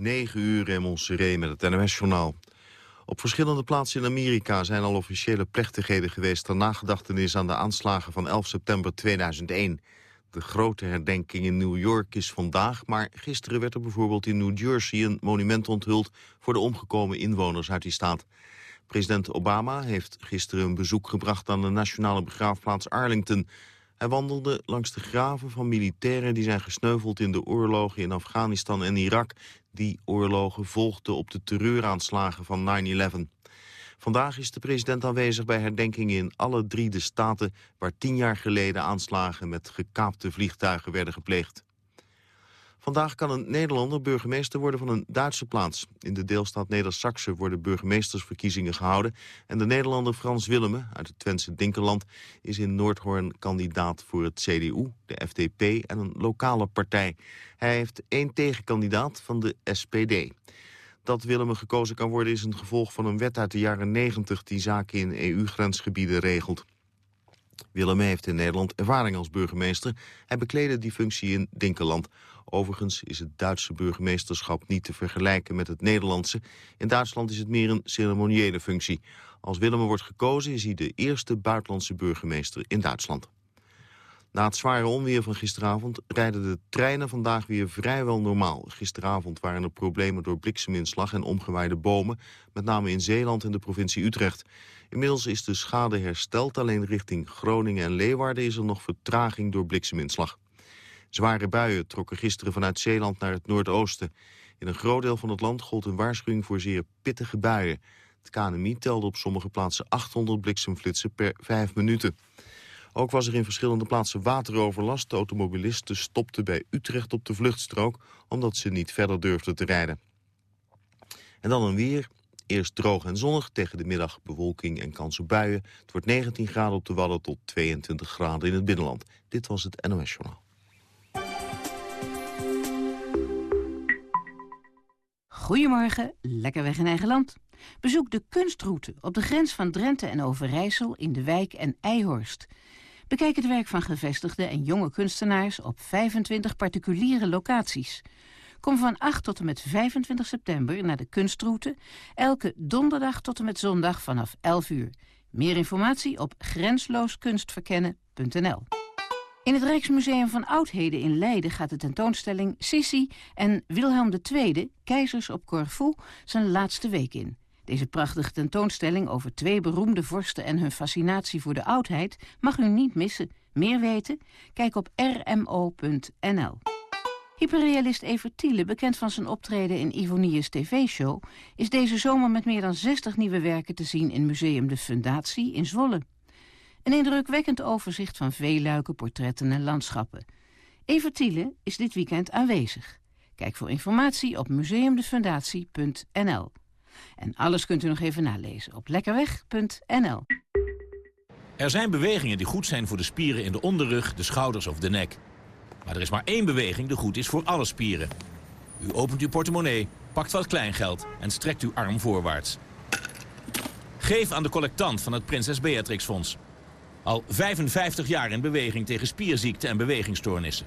9 uur in Montserrat met het NOS-journaal. Op verschillende plaatsen in Amerika zijn al officiële plechtigheden geweest... ter nagedachtenis aan de aanslagen van 11 september 2001. De grote herdenking in New York is vandaag... maar gisteren werd er bijvoorbeeld in New Jersey een monument onthuld... voor de omgekomen inwoners uit die staat. President Obama heeft gisteren een bezoek gebracht aan de nationale begraafplaats Arlington... Hij wandelde langs de graven van militairen die zijn gesneuveld in de oorlogen in Afghanistan en Irak. Die oorlogen volgden op de terreuraanslagen van 9-11. Vandaag is de president aanwezig bij herdenkingen in alle drie de staten... waar tien jaar geleden aanslagen met gekaapte vliegtuigen werden gepleegd. Vandaag kan een Nederlander burgemeester worden van een Duitse plaats. In de deelstaat Neder-Saxe worden burgemeestersverkiezingen gehouden... en de Nederlander Frans Willemme uit het Twentse Dinkeland... is in Noordhoorn kandidaat voor het CDU, de FDP en een lokale partij. Hij heeft één tegenkandidaat van de SPD. Dat Willemme gekozen kan worden is een gevolg van een wet uit de jaren 90... die zaken in EU-grensgebieden regelt. Willemme heeft in Nederland ervaring als burgemeester. Hij bekleedde die functie in Dinkeland... Overigens is het Duitse burgemeesterschap niet te vergelijken met het Nederlandse. In Duitsland is het meer een ceremoniële functie. Als Willem wordt gekozen is hij de eerste buitenlandse burgemeester in Duitsland. Na het zware onweer van gisteravond rijden de treinen vandaag weer vrijwel normaal. Gisteravond waren er problemen door blikseminslag en omgewaaide bomen, met name in Zeeland en de provincie Utrecht. Inmiddels is de schade hersteld, alleen richting Groningen en Leeuwarden is er nog vertraging door blikseminslag. Zware buien trokken gisteren vanuit Zeeland naar het noordoosten. In een groot deel van het land gold een waarschuwing voor zeer pittige buien. Het KNMI telde op sommige plaatsen 800 bliksemflitsen per vijf minuten. Ook was er in verschillende plaatsen wateroverlast. De automobilisten stopten bij Utrecht op de vluchtstrook... omdat ze niet verder durfden te rijden. En dan een weer. Eerst droog en zonnig, tegen de middag bewolking en op buien. Het wordt 19 graden op de Wadden tot 22 graden in het binnenland. Dit was het NOS Journaal. Goedemorgen, lekker weg in eigen land. Bezoek de kunstroute op de grens van Drenthe en Overijssel in de wijk en Eihorst. Bekijk het werk van gevestigde en jonge kunstenaars op 25 particuliere locaties. Kom van 8 tot en met 25 september naar de kunstroute, elke donderdag tot en met zondag vanaf 11 uur. Meer informatie op grenslooskunstverkennen.nl in het Rijksmuseum van Oudheden in Leiden gaat de tentoonstelling Sissi en Wilhelm II, keizers op Corfu, zijn laatste week in. Deze prachtige tentoonstelling over twee beroemde vorsten en hun fascinatie voor de oudheid mag u niet missen. Meer weten? Kijk op rmo.nl. Hyperrealist Evert Thiele, bekend van zijn optreden in Ivonius TV-show... is deze zomer met meer dan 60 nieuwe werken te zien in Museum de Fundatie in Zwolle. Een indrukwekkend overzicht van veeluiken, portretten en landschappen. Evert is dit weekend aanwezig. Kijk voor informatie op museumdefundatie.nl. En alles kunt u nog even nalezen op lekkerweg.nl. Er zijn bewegingen die goed zijn voor de spieren in de onderrug, de schouders of de nek. Maar er is maar één beweging die goed is voor alle spieren. U opent uw portemonnee, pakt wat kleingeld en strekt uw arm voorwaarts. Geef aan de collectant van het Prinses Beatrix Fonds. Al 55 jaar in beweging tegen spierziekten en bewegingsstoornissen.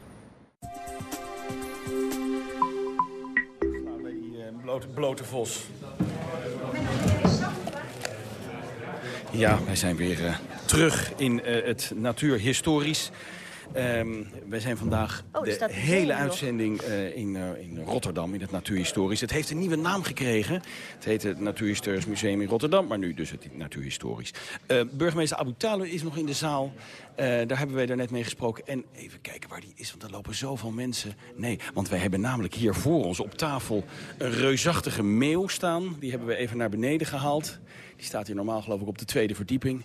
Bij die uh, blote, blote vos. Ja, wij zijn weer uh, terug in uh, het natuurhistorisch. Um, wij zijn vandaag oh, de hele uitzending uh, in, uh, in Rotterdam, in het Natuurhistorisch. Het heeft een nieuwe naam gekregen. Het heet het Natuurhistorisch Museum in Rotterdam, maar nu dus het Natuurhistorisch. Uh, burgemeester Abu Talib is nog in de zaal. daar hebben wij daarnet mee gesproken. En even kijken waar die is, want er lopen zoveel mensen. Nee, want wij hebben namelijk hier voor ons op tafel een reusachtige meeuw staan. Die hebben we even naar beneden gehaald. Die staat hier normaal geloof ik op de tweede verdieping.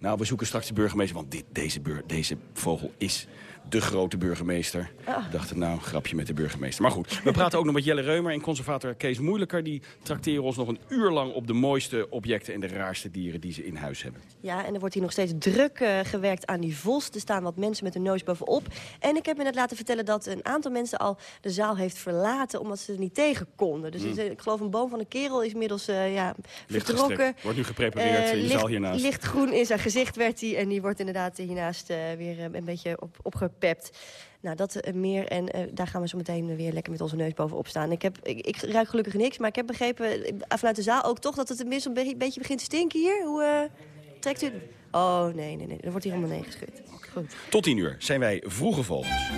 Nou, we zoeken straks de burgemeester, want dit, deze, deze vogel is de grote burgemeester. Ah. Ik dacht, nou, een grapje met de burgemeester. Maar goed, we praten ook nog met Jelle Reumer en conservator Kees Moeilijker. Die trakteren ons nog een uur lang op de mooiste objecten en de raarste dieren die ze in huis hebben. Ja, en er wordt hier nog steeds druk uh, gewerkt aan die vos. Er staan wat mensen met een neus bovenop. En ik heb me net laten vertellen dat een aantal mensen al de zaal heeft verlaten... omdat ze er niet tegen konden. Dus mm. ik geloof een boom van een kerel is inmiddels uh, ja, vertrokken. Wordt nu geprepareerd uh, in de zaal hiernaast. Lichtgroen in zijn gezicht werd hij. En die wordt inderdaad hiernaast weer een beetje op, opge opgepept. Nou, dat meer en daar gaan we zo meteen weer lekker met onze neus bovenop staan. Ik, heb, ik, ik ruik gelukkig niks, maar ik heb begrepen vanuit de zaal ook toch... dat het een beetje begint te stinken hier. Hoe trekt u... Oh, nee, nee, nee. Er wordt hier helemaal nee geschud. Goed. Tot tien uur zijn wij vroege vogels.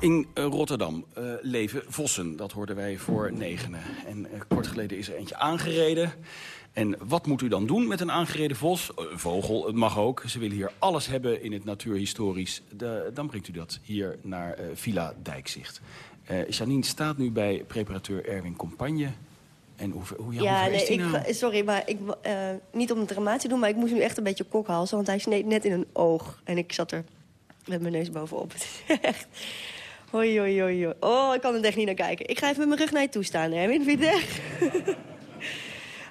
In eh, Rotterdam uh, leven vossen, dat hoorden wij voor negenen. En uh, kort geleden is er eentje aangereden. En wat moet u dan doen met een aangereden vos? Een vogel, het mag ook. Ze willen hier alles hebben in het natuurhistorisch. De, dan brengt u dat hier naar Villa Dijkzicht. Janine staat nu bij preparateur Erwin Compagne. En hoe, hoe, ja, ja nee, ik, nou? sorry, maar ik, niet om het dramatisch te doen... maar ik moest nu echt een beetje kokhalzen, want hij sneed net in een oog. En ik zat er met mijn neus bovenop. echt... Hoi, hoi, hoi, hoi. Oh, ik kan er echt niet naar kijken. Ik ga even met mijn rug naar je toe staan, hè? Vind je het echt?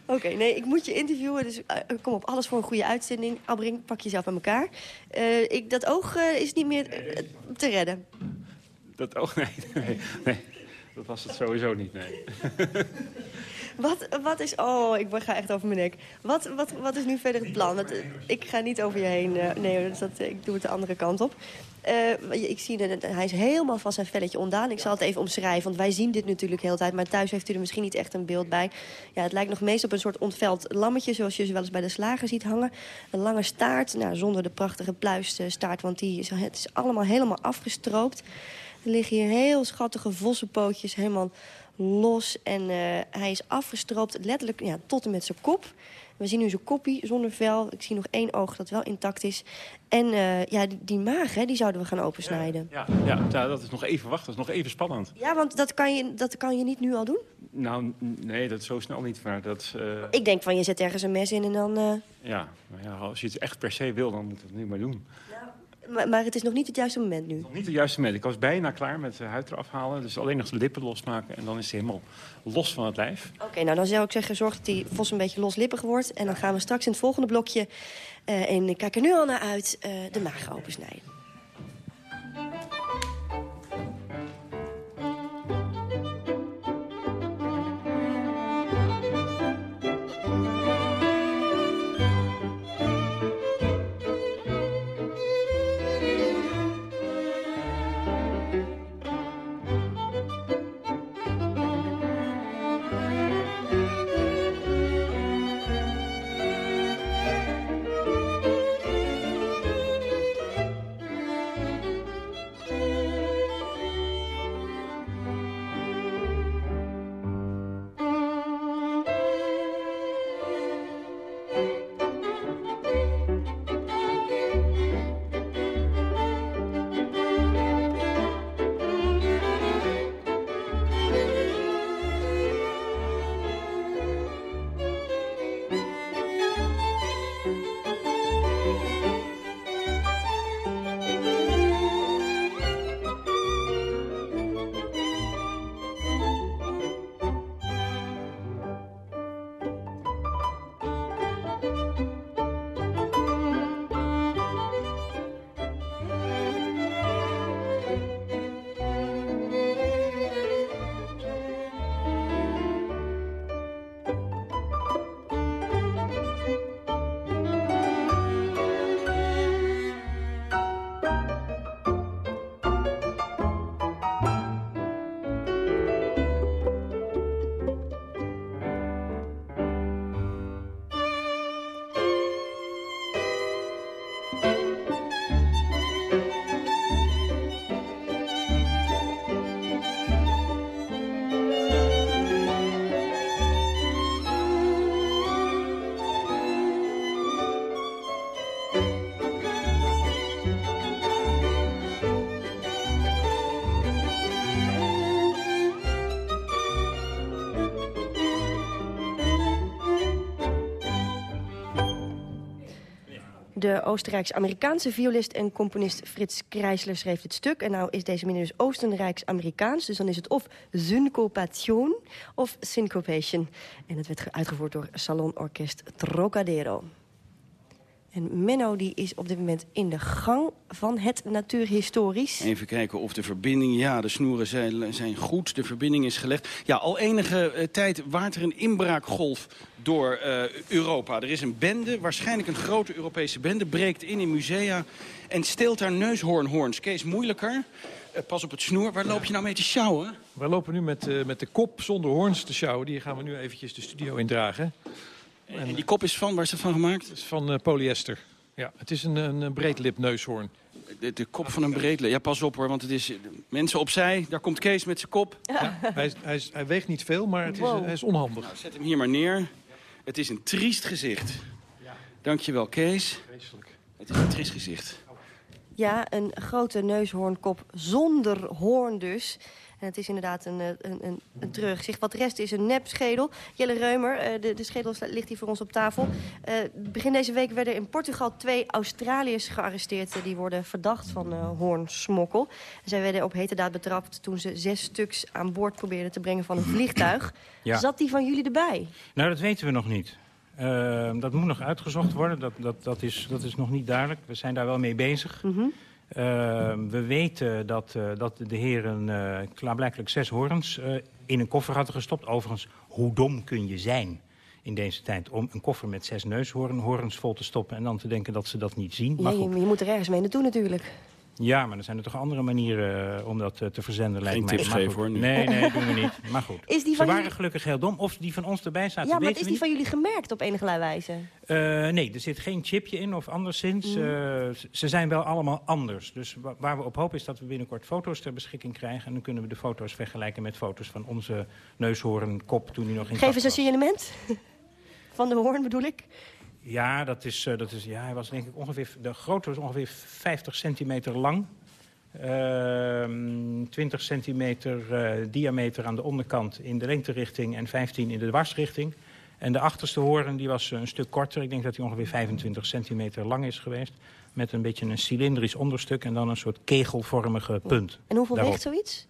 Oké, nee, ik moet je interviewen, dus uh, kom op. Alles voor een goede uitzending. Albring, pak jezelf aan elkaar. Uh, ik, dat oog uh, is niet meer te redden. Dat oog, nee, nee, nee. Dat was het sowieso niet, nee. Wat, wat is... Oh, ik ga echt over mijn nek. Wat, wat, wat is nu verder het plan? Dat, ik ga niet over je heen. nee, dat, ik doe het de andere kant op. Uh, ik zie dat hij is helemaal van zijn velletje ondaan. Ik zal het even omschrijven, want wij zien dit natuurlijk heel de tijd. Maar thuis heeft u er misschien niet echt een beeld bij. Ja, het lijkt nog meest op een soort ontveld lammetje... zoals je ze wel eens bij de slager ziet hangen. Een lange staart, nou, zonder de prachtige pluisstaart... want die is, het is allemaal helemaal afgestroopt. Er liggen hier heel schattige vossenpootjes helemaal los. En uh, hij is afgestroopt letterlijk ja, tot en met zijn kop... We zien nu zijn koppie zonder vel. Ik zie nog één oog dat wel intact is. En uh, ja, die, die, maag, hè, die zouden we gaan opensnijden. Ja, ja, ja, dat is nog even wachten. Dat is nog even spannend. Ja, want dat kan je, dat kan je niet nu al doen? Nou, nee, dat is zo snel niet. Maar dat, uh... Ik denk van, je zet ergens een mes in en dan... Uh... Ja, maar ja, als je het echt per se wil, dan moet je het nu maar doen. Maar, maar, het is nog niet het juiste moment nu? Nog niet het juiste moment. Ik was bijna klaar met de huid eraf halen. Dus alleen nog de lippen losmaken. En dan is hij helemaal los van het lijf. Oké, nou dan zou ik zeggen, zorg dat die vos een beetje loslippig wordt. En dan gaan we straks in het volgende blokje... Uh, en ik kijk er nu al naar uit, uh, de maag opensnijden. De Oostenrijks-Amerikaanse violist en componist Frits Kreisler schreef dit stuk. En nou is deze meneer dus Oostenrijks-Amerikaans. Dus dan is het of syncopation of syncopation. En het werd uitgevoerd door Salonorkest Trocadero. En Menno die is op dit moment in de gang van het natuurhistorisch. Even kijken of de verbinding... Ja, de snoeren zijn, zijn goed, de verbinding is gelegd. Ja, al enige uh, tijd waart er een inbraakgolf door uh, Europa. Er is een bende, waarschijnlijk een grote Europese bende... breekt in in musea en steelt daar neushoornhoorns. Kees, moeilijker. Uh, pas op het snoer. Waar loop je nou mee te sjouwen? We lopen nu met, met de kop zonder hoorns te sjouwen. Die gaan we nu eventjes de studio indragen. En die kop is van, waar is het van gemaakt? Het is van uh, polyester. Ja, het is een, een breedlip neushoorn. De, de, kop van een breedlip. Ja, pas op hoor, want het is... Mensen opzij, daar komt Kees met zijn kop. Ja, hij, hij, hij, weegt niet veel, maar het is, hij is onhandig. Nou, zet hem hier maar neer. Het is een triest gezicht. Ja. Dankjewel, Kees. Het is een triest gezicht. Ja, een grote neushoornkop zonder hoorn dus. En het is inderdaad een, een, een, een terugzicht. Wat de rest is een nepschedel. Jelle Reumer, uh, de, de schedel ligt hier voor ons op tafel. Uh, begin deze week werden in Portugal twee Australiërs gearresteerd... die worden verdacht van hoornsmokkel. zij werden op hete daad betrapt toen ze zes stuks aan boord probeerden te brengen van een vliegtuig. Ja. Zat die van jullie erbij? Nou, dat weten we nog niet. Uh, dat moet nog uitgezocht worden. Dat, dat, dat, is, dat is nog niet duidelijk. We zijn daar wel mee bezig. Mm -hmm. Uh, we weten dat, uh, dat de heren uh, klaarblijkelijk zes horens in een koffer hadden gestopt. Overigens, hoe dom kun je zijn in deze tijd om een koffer met zes neushoorns vol te stoppen... en dan te denken dat ze dat niet zien. Maar ja, je, je moet er ergens mee naartoe natuurlijk. Ja, maar er zijn er toch andere manieren uh, om dat uh, te verzenden, lijkt Geen mij. tips geven, hoor. Nee, nee, doen we niet. Maar goed. Is die van Ze waren gelukkig heel dom. Of die van ons erbij zaten, Ja, maar is die van jullie gemerkt op enige wijze? Uh, nee, er zit geen chipje in of anderszins. Mm. ze zijn wel allemaal anders. Dus waar we op hopen is dat we binnenkort foto's ter beschikking krijgen. En dan kunnen we de foto's vergelijken met foto's van onze neushoornkop toen hij nog in Geef eens een signalement. van de hoorn bedoel ik. Ja, dat is, uh, dat is, ja, hij was denk ik ongeveer, de grootte was ongeveer 50 centimeter lang. Uh, 20 centimeter uh, diameter aan de onderkant in de lengterichting en 15 in de dwarsrichting. En de achterste hoorn die was een stuk korter. Ik denk dat hij ongeveer 25 centimeter lang is geweest. Met een beetje een cilindrisch onderstuk en dan een soort kegelvormige punt. En hoeveel daarop. weegt zoiets?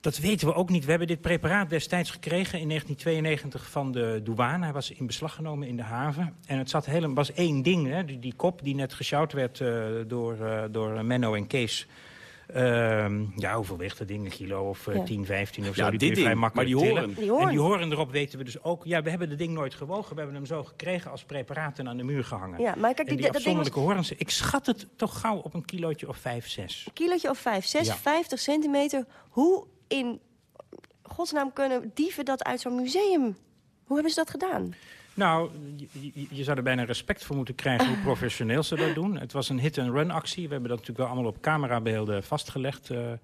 Dat weten we ook niet. We hebben dit preparaat destijds gekregen in 1992 van de douane. Hij was in beslag genomen in de haven. En het zat helemaal, was één ding, hè? Die, die kop die net gesjouwd werd uh, door, uh, door Menno en Kees. Uh, ja, hoeveel weegt dat ding? Een kilo of uh, ja. 10, 15 of zo. Ja, die dit ding, vrij makkelijk maar die horen. Die horen. En die horen erop weten we dus ook. Ja, we hebben het ding nooit gewogen. We hebben hem zo gekregen als preparaten aan de muur gehangen. Ja, maar kijk, die, die dat ding afzonderlijke was... horens, ik schat het toch gauw op een kilootje of 5, 6. Een kilootje of 5, 6, ja. 50 centimeter. Hoe in godsnaam kunnen dieven dat uit zo'n museum? Hoe hebben ze dat gedaan? Nou, je, je, zou er bijna respect voor moeten krijgen hoe professioneel ze dat doen. Het was een hit-and-run actie. We hebben dat natuurlijk wel allemaal op camerabeelden vastgelegd. Uh, uh,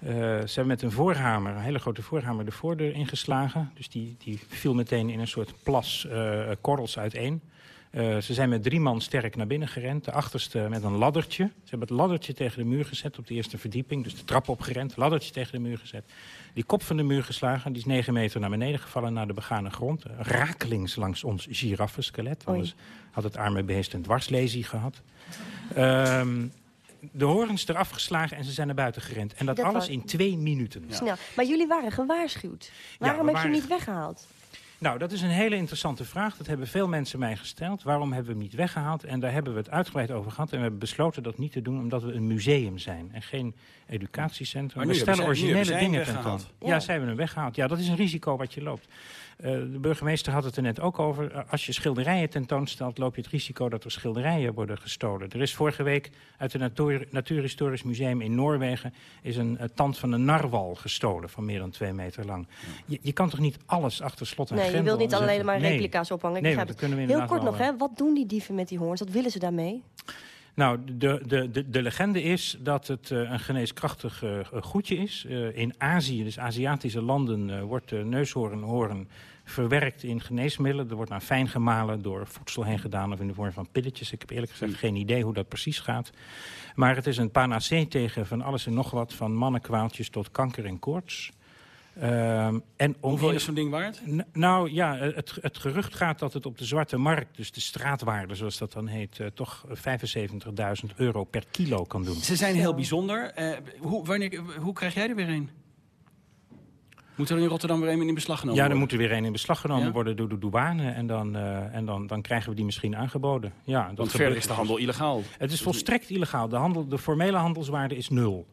ze hebben met een voorhamer, een hele grote voorhamer, de voordeur ingeslagen. Dus die, die viel meteen in een soort plas uh, korrels uiteen. Uh, ze zijn met drie man sterk naar binnen gerend. De achterste met een laddertje. Ze hebben het laddertje tegen de muur gezet op de eerste verdieping. Dus de trap opgerend, laddertje tegen de muur gezet. Die kop van de muur geslagen. Die is negen meter naar beneden gevallen naar de begane grond. Rakelings langs ons giraffenskelet. Anders had het arme beest een dwarslesie gehad. Um, de horens eraf geslagen en ze zijn naar buiten gerend. En dat, dat alles was... in twee minuten. Ja. Snel. Maar jullie waren gewaarschuwd. Waarom ja, heb waren... je niet weggehaald? Nou, dat is een hele interessante vraag. Dat hebben veel mensen mij gesteld. Waarom hebben we hem niet weggehaald? En daar hebben we het uitgebreid over gehad. En we hebben besloten dat niet te doen omdat we een museum zijn. En geen educatiecentrum. Maar we stellen originele dingen tentoon. Ja. ja, zijn we hem weggehaald. Ja, dat is een risico wat je loopt. Uh, de burgemeester had het er net ook over. Uh, als je schilderijen tentoonstelt, loop je het risico dat er schilderijen worden gestolen. Er is vorige week uit het Natuur, Natuurhistorisch Museum in Noorwegen... is een uh, tand van een narwal gestolen van meer dan twee meter lang. Je, je kan toch niet alles achter slot en nee, grendel je wilt niet alleen maar nee. replica's ophangen. Nee, dat kunnen we Heel kort nog, hè? wat doen die dieven met die hoorns? Wat willen ze daarmee? Nou, de, de, de, de legende is dat het uh, een geneeskrachtig uh, goedje is. Uh, in Azië, dus Aziatische landen, wordt de neushoornhoorn verwerkt in geneesmiddelen. Er wordt naar fijn gemalen, door voedsel heen gedaan of in de vorm van pilletjes. Ik heb eerlijk gezegd geen idee hoe dat precies gaat. Maar het is een panacee tegen van alles en nog wat, van mannenkwaaltjes tot kanker en koorts. Ehm, en Hoeveel is zo'n ding waard? nou ja, het, het gerucht gaat dat het op de zwarte markt, dus de straatwaarde zoals dat dan heet, uh, toch 75.000 euro per kilo kan doen. Ze zijn heel bijzonder. Uh, hoe, wanneer, hoe krijg jij er weer een? Moet er in Rotterdam weer een in beslag genomen worden? Ja, er moet er weer een in beslag genomen worden door de douane. En, dan, uh, en dan, dan krijgen we die misschien aangeboden. Ja, dat Want verder is de handel illegaal. Het is volstrekt illegaal. De, handel, de formele handelswaarde is nul.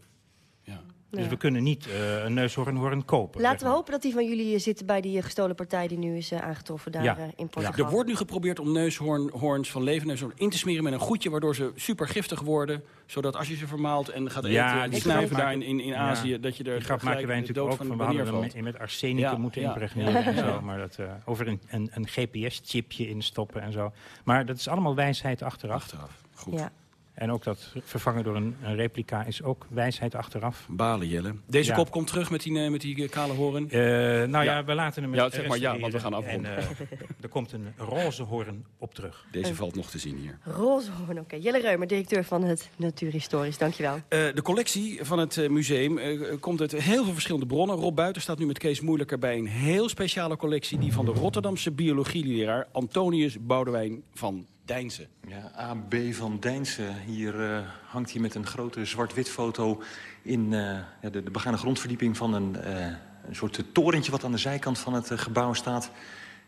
Dus ja. we kunnen niet uh, een neushoornhoorn kopen. Laten we hopen dat die van jullie zitten bij die gestolen partij... die nu is uh, aangetroffen daar ja. uh, in Portugal. Ja. Er wordt nu geprobeerd om neushoorns van levende neushoorn in te smeren met een goedje... waardoor ze super giftig worden. Zodat als je ze vermaalt en gaat ja, eten, die snuiven daar in, in, in Azië... dat je er grap maken wij natuurlijk ook van... we hadden hem met arsenicum moeten impregneren en zo. Maar dat, over een, een, een GPS-chipje instoppen en zo. Maar dat is allemaal wijsheid achteraf. Achteraf, goed. En ook dat vervangen door een, een, replica is ook wijsheid achteraf. Balen, Jelle. Deze ja. kop komt terug met die, met die kale hoorn? Uh, nou ja. ja. we laten hem... Ja, zeg maar ja, want we gaan afronden. En, uh, er komt een roze hoorn op terug. Deze uh, valt nog te zien hier. Roze hoorn, oké. Okay. Jelle Reumer, directeur van het Natuurhistorisch. Dankjewel. de collectie van het museum komt uit heel veel verschillende bronnen. Rob Buiten staat nu met Kees Moeilijker bij een heel speciale collectie... die van de Rotterdamse biologieleraar Antonius Boudewijn van Deinzen. Ja, A.B. van Deinzen. Hier uh, hangt hij met een grote zwart-wit foto... in uh, ja, de, de begane grondverdieping van een, uh, een soort torentje... wat aan de zijkant van het gebouw staat.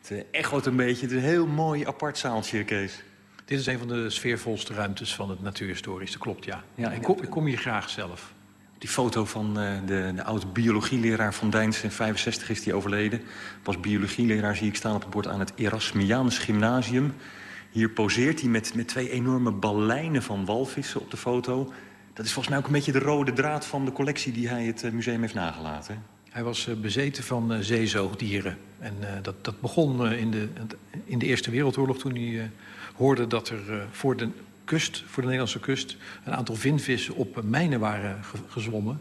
Het echoot een beetje. Het is een heel mooi apart zaaltje, Kees. Dit is een van de sfeervolste ruimtes van het natuurhistorisch. Dat klopt, ja. ja ik, kom, ik kom hier graag zelf. Die foto van de, de oude biologieleraar van Deinzen. In 65 is hij overleden. Was biologieleraar, zie ik staan op het bord... aan het Erasmiaans Gymnasium... Hier poseert hij met, met twee enorme ballijnen van walvissen op de foto. Dat is volgens mij ook een beetje de rode draad van de collectie... die hij het museum heeft nagelaten. Hij was uh, bezeten van uh, zeezoogdieren. En dat, dat begon in, de, in de Eerste Wereldoorlog toen hij hoorde dat er voor de kust, voor de Nederlandse kust... een aantal vinvissen op mijnen waren ge gezwommen.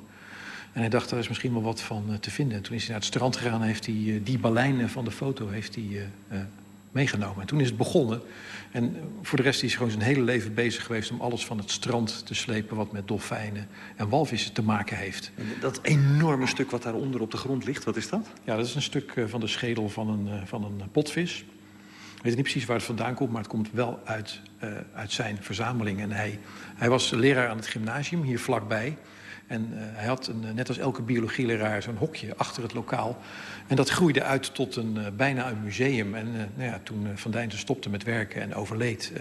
En hij dacht, daar is misschien wel wat van te vinden. En toen is hij naar het strand gegaan en heeft hij die balijnen van de foto heeft hij, meegenomen. En toen is het begonnen. En voor de rest is hij gewoon zijn hele leven bezig geweest... om alles van het strand te slepen wat met dolfijnen en walvissen te maken heeft. Dat enorme stuk wat daaronder op de grond ligt, wat is dat? Ja, dat is een stuk van de schedel van een, van een potvis. Ik weet niet precies waar het vandaan komt, maar het komt wel uit, uh, uit zijn verzameling. En hij, hij was leraar aan het gymnasium hier vlakbij... En uh, hij had, een, net als elke biologieleraar, zo'n hokje achter het lokaal. En dat groeide uit tot een, uh, bijna een museum. En uh, nou ja, toen Van Dijnten stopte met werken en overleed...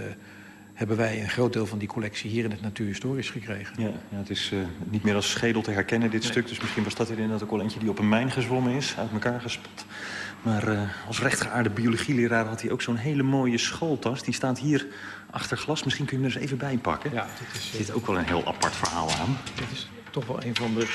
hebben wij een groot deel van die collectie hier in het Natuurhistorisch gekregen. Ja, ja het is niet meer als schedel te herkennen, dit nee. stuk. Dus misschien was dat inderdaad ook al eentje die op een mijn gezwommen is, uit elkaar gespot. Maar als rechtgeaarde biologieleraar had hij ook zo'n hele mooie schooltas. Die staat hier achter glas. Misschien kun je hem er eens even bij pakken. Ja, dit is, er zit ook wel een heel apart verhaal aan. Dit is toch wel een van de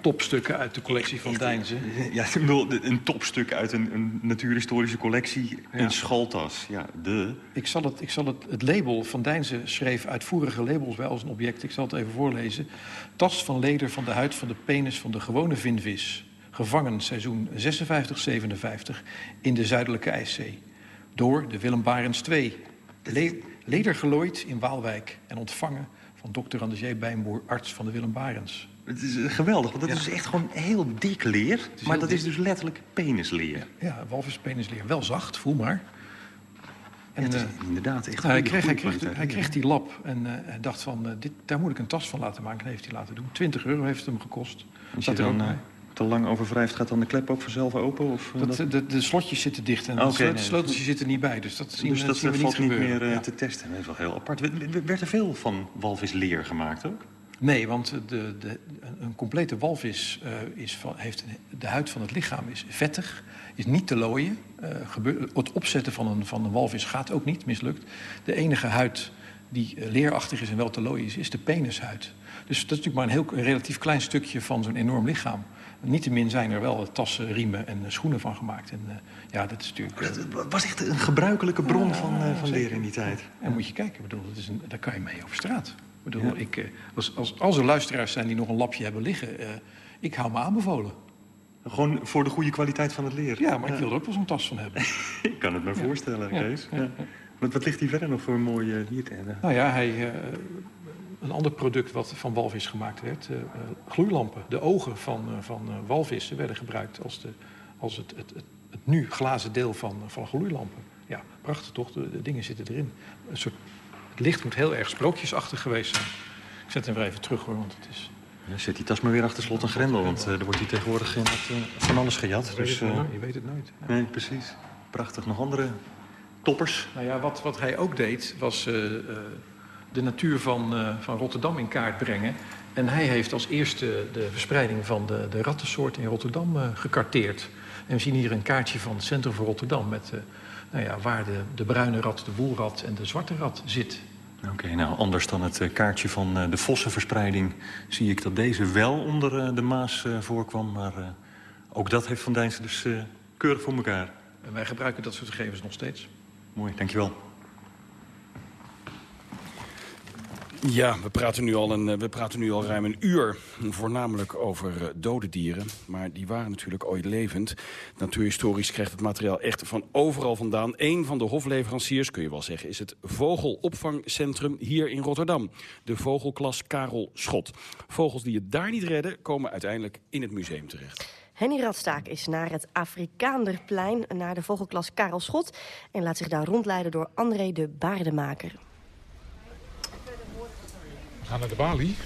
topstukken uit de collectie van Deinzen. Ja, een topstuk uit een, een natuurhistorische collectie, ja. een schaltas. Ja, de. Ik zal, het, ik zal het, het label van Deinzen schreef uitvoerige labels bij als een object. Ik zal het even voorlezen. Tas van leder van de huid van de penis van de gewone vinvis. Gevangen seizoen 56-57 in de Zuidelijke IJszee. Door de Willem Barents II. Le leder gelooid in Waalwijk en ontvangen van dokter André Bijnboer, arts van de Willem Barens. Het is geweldig, want dat ja. is echt gewoon heel dik leer. Maar dat dik. is dus letterlijk penisleer. Ja, walvispenisleer. Wel zacht, voel maar. En, ja, het is uh, inderdaad echt nou, hij, kreeg, hij, kreeg, hij kreeg die lap en uh, hij dacht van, uh, dit, daar moet ik een tas van laten maken. En heeft hij laten doen. 20 euro heeft het hem gekost. Als je dan te lang over wrijft, gaat dan de klep ook vanzelf open? Of, dat, dat... De, de, slotjes zitten dicht en okay, de sleuteltjes nee. zitten niet bij. Dus dat zien, dus dat zien we valt niet, meer ja. te testen. Dat is wel heel apart. Werd er veel van walvisleer gemaakt ook? Nee, want de, de, een complete walvis uh, is van, heeft de huid van het lichaam is vettig, is niet te looien. Uh, gebeur, het opzetten van een, van een walvis gaat ook niet, mislukt. De enige huid die leerachtig is en wel te looien is, is de penishuid. Dus dat is natuurlijk maar een, heel, een relatief klein stukje van zo'n enorm lichaam. Niettemin zijn er wel tassen, riemen en schoenen van gemaakt. En uh, ja, dat is natuurlijk... Uh, dat was echt een gebruikelijke bron ja, van, uh, van leren in die tijd. En moet je kijken, bedoel, dat is een, daar kan je mee over straat. Ik bedoel, ja. ik, als, als, als er luisteraars zijn die nog een lapje hebben liggen... ik hou me aanbevolen. Gewoon voor de goede kwaliteit van het leren? Ja, maar ik wil er ook wel zo'n tas van hebben. ik kan het me voorstellen, Kees. Wat, wat ligt hier verder nog voor een mooie hier? Nou ja, hij een ander product wat van walvis gemaakt werd. gloeilampen. De ogen van, van walvissen werden gebruikt als, de, als het, het, het, het, nu glazen deel van, van gloeilampen. Ja, prachtig toch? De, dingen zitten erin. Een soort, het licht moet heel erg sprookjesachtig geweest zijn. Ik zet hem weer even terug hoor, want het is... Ja, zet die tas maar weer achter slot en grendel, want uh, er wordt hier tegenwoordig uh, van alles gejat. Je, dus, weet uh, je weet het nooit. Ja. Nee, precies. Prachtig. Nog andere toppers? Nou ja, wat, wat hij ook deed, was de natuur van, van Rotterdam in kaart brengen. En hij heeft als eerste de verspreiding van de, de rattensoort in Rotterdam gekarteerd. En we zien hier een kaartje van het Centrum voor Rotterdam... met nou ja, waar de, de bruine rat, de woelrat en de zwarte rat zit. Oké, nou anders dan het kaartje van de vossenverspreiding... zie ik dat deze wel onder de Maas voorkwam. Maar ook dat heeft Van Dijnsen dus keurig voor elkaar. En wij gebruiken dat soort gegevens nog steeds. Mooi, dankjewel. Ja, we praten, nu al een, we praten nu al ruim een uur. Voornamelijk over uh, dode dieren. Maar die waren natuurlijk ooit levend. Natuurhistorisch krijgt het materiaal echt van overal vandaan. Een van de hofleveranciers, kun je wel zeggen... is het Vogelopvangcentrum hier in Rotterdam. De vogelklas Karel Schot. Vogels die het daar niet redden... komen uiteindelijk in het museum terecht. Henny Radstaak is naar het Afrikaanderplein, naar de vogelklas Karel Schot... en laat zich daar rondleiden door André de Baardemaker. We gaan naar de balie.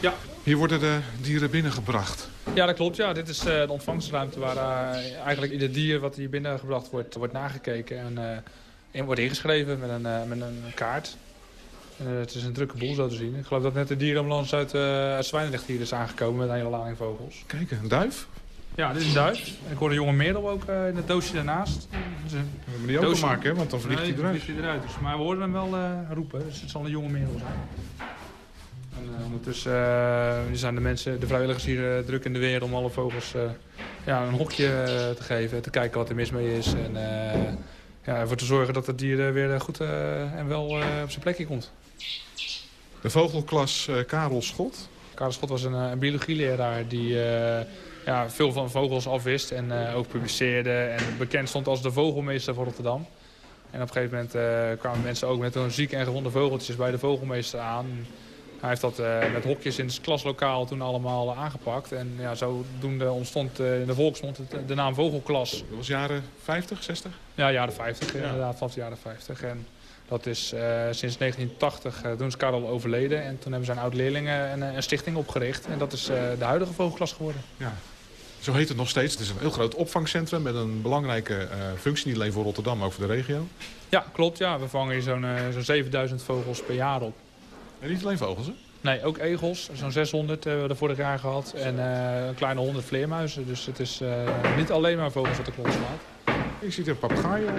Ja. Hier worden de dieren binnengebracht. Ja, dat klopt. Ja. Dit is uh, de ontvangstruimte waar uh, eigenlijk ieder dier wat hier binnengebracht wordt, wordt nagekeken en uh, in, wordt ingeschreven met een, met een kaart. het is een drukke boel zo te zien. Ik geloof dat net de dierenambulance uit, uit Zwijnenrecht hier is aangekomen met een hele lading vogels. Kijk, een duif? Ja, dit is een duif. Ik hoor een jonge merel ook uh, in het doosje daarnaast. Dus we moeten die openmaken, want dan vliegt nee, hij eruit. vliegt hij eruit. Dus, maar we horen hem wel uh, roepen, dus het zal een jonge merel zijn. En uh, ondertussen zijn de mensen, de vrijwilligers hier druk in de weer om alle vogels ja, een hokje te geven. Te kijken wat er mis mee is. En ja, ervoor te zorgen dat het dier weer goed en wel op zijn plekje komt. De vogelklas Karel Schot. Karel Schot was een, een biologieleraar die ja, veel van vogels afwist en uh, ook publiceerde. En bekend stond als de vogelmeester van Rotterdam. En op een gegeven moment uh, kwamen mensen ook met hun zieke en gewonde vogeltjes bij de vogelmeester aan. Hij heeft dat uh, met hokjes in het klaslokaal toen allemaal aangepakt. En ja, zodoende ontstond in de volksmond de naam vogelklas. Dat was jaren 50, 60? Ja, jaren 50 ja. inderdaad, vanaf de jaren 50. En dat is sinds 1980, toen is Karel overleden. En toen hebben zijn oud-leerlingen een, een, stichting opgericht. En dat is de huidige vogelklas geworden. Ja. Zo heet het nog steeds. Het is een heel groot opvangcentrum met een belangrijke functie. Niet alleen voor Rotterdam, maar ook voor de regio. Ja, klopt. Ja. We vangen hier zo'n zo 7000 vogels per jaar op. En niet alleen vogels, hè? Nee, ook egels. Zo'n 600 hebben we er vorig jaar gehad. En uh, een kleine 100 vleermuizen. Dus het is niet alleen maar vogels wat de klont slaat. Ik zie er papegaaien.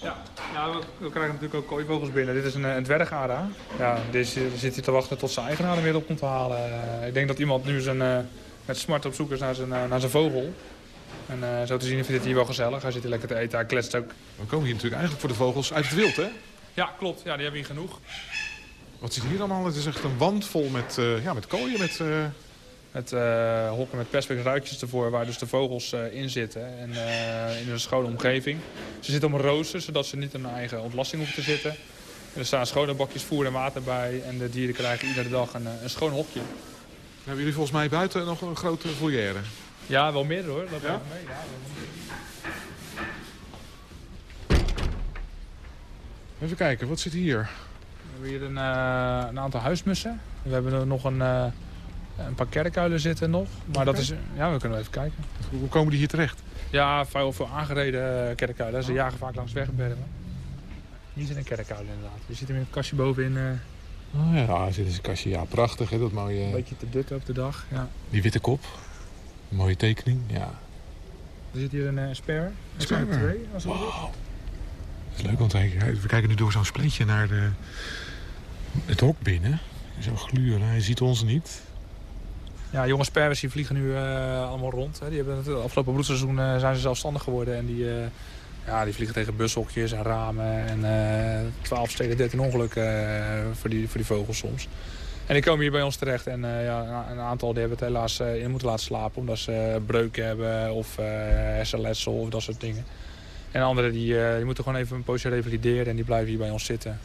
Ja, ja we, we, krijgen natuurlijk ook kooivogels binnen. Dit is een, een dwergara. Ja, deze zit hier te wachten tot zijn eigenaar hem weer op komt te halen. ik denk dat iemand nu zijn met smart op zoek is naar zijn, eh, naar zijn vogel. En uh, zo te zien vindt hij hier wel gezellig. Hij zit hier lekker te eten, hij kletst ook. We komen hier natuurlijk eigenlijk voor de vogels uit het wild, hè? Ja, klopt. Ja, die hebben hier genoeg. Wat zit hier dan al? Het is echt een wand vol met, uh, ja, met kooien, met... Uh... Met uh, hokken met plastic ruitjes ervoor, waar dus de vogels in zitten. En in een schone omgeving. Ze zitten op een rooster, zodat ze niet in hun eigen ontlasting hoeven te zitten. er staan schone bakjes voer en water bij. En de dieren krijgen iedere dag een, een schoon hokje. Hebben jullie volgens mij buiten nog een grote volière? Ja, wel meer hoor. Dat ja? Mee. ja Even kijken, wat zit hier? We hebben hier een, uh, een aantal huismussen. We hebben er nog een, uh, een paar kerkuilen zitten nog. Maar dat is, ja, we kunnen even kijken. Hoe komen die hier terecht? Ja, veel, veel aangereden kerkuilen. Ze jagen vaak langs wegbergen. Hier zit een kerkuil inderdaad. Je ziet hem in het kastje bovenin. Uh, Oh ja, is een kastje. Ja, prachtig hè, dat mooie... Een beetje te dutten op de dag, ja. Die witte kop. Een mooie tekening, ja. Er zit hier een uh, spare. Een spare? Twee, als wow. Dat is leuk, want we kijken nu door zo'n spleetje naar de, het hok binnen. Zo gluren, hij ziet ons niet. Ja, jonge sperwers die vliegen nu uh, allemaal rond. Hè. Die hebben het afgelopen broedseizoen uh, zijn ze zelfstandig geworden. En die, ja, die vliegen tegen bushokjes en ramen. En uh, 12 steden, 13 ongelukken voor, die, voor die vogels soms. En die komen hier bij ons terecht. En ja, een aantal die hebben het helaas in moeten laten slapen. Omdat ze breuken hebben of hersenletsel of dat soort dingen. En anderen die, die moeten gewoon even een poosje revalideren. En die blijven hier bij ons zitten.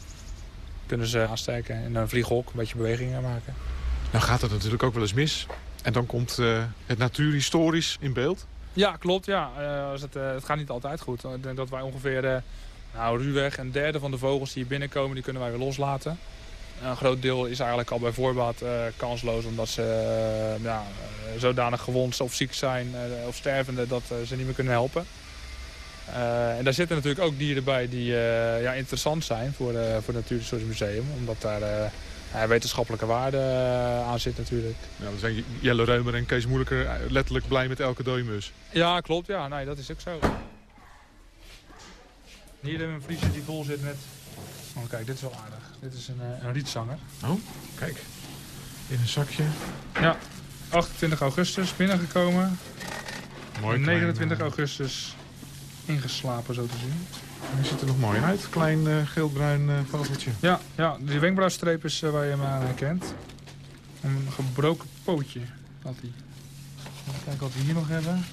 Kunnen ze aansteken in een vlieghok, een beetje bewegingen maken. Nou gaat het natuurlijk ook wel eens mis. En dan komt uh, het natuurhistorisch in beeld. Ja, klopt. Ja. Uh, het, uh, het, gaat niet altijd goed. Ik denk dat wij ongeveer nou, ruwweg een derde van de vogels die hier binnenkomen, die kunnen wij weer loslaten. Een groot deel is eigenlijk al bij voorbaat kansloos omdat ze ja, zodanig gewond of ziek zijn of stervende dat ze niet meer kunnen helpen. En daar zitten natuurlijk ook dieren bij die ja, interessant zijn voor, voor het Natuurhistorisch Museum. Omdat daar wetenschappelijke waarde uh, aan zit natuurlijk. Ja, dan zijn Jelle Reumer en Kees Moeilijker letterlijk blij met elke dode mus. Ja, klopt. Ja, nee, dat is ook zo. Hier hebben we een vriezer die vol zit met... Oh, kijk, dit is wel aardig. Dit is een, een rietzanger. Oh, kijk. In een zakje. Ja, 28 augustus binnengekomen. Mooi 29 augustus ingeslapen, zo te zien. Hij ziet er nog mooi uit. Klein uh, geelbruin uh, vogeltje. Ja, ja, die wenkbrauwstreep is uh, waar je hem aan herkent. Een gebroken pootje had hij. Even kijken wat we hier nog hebben.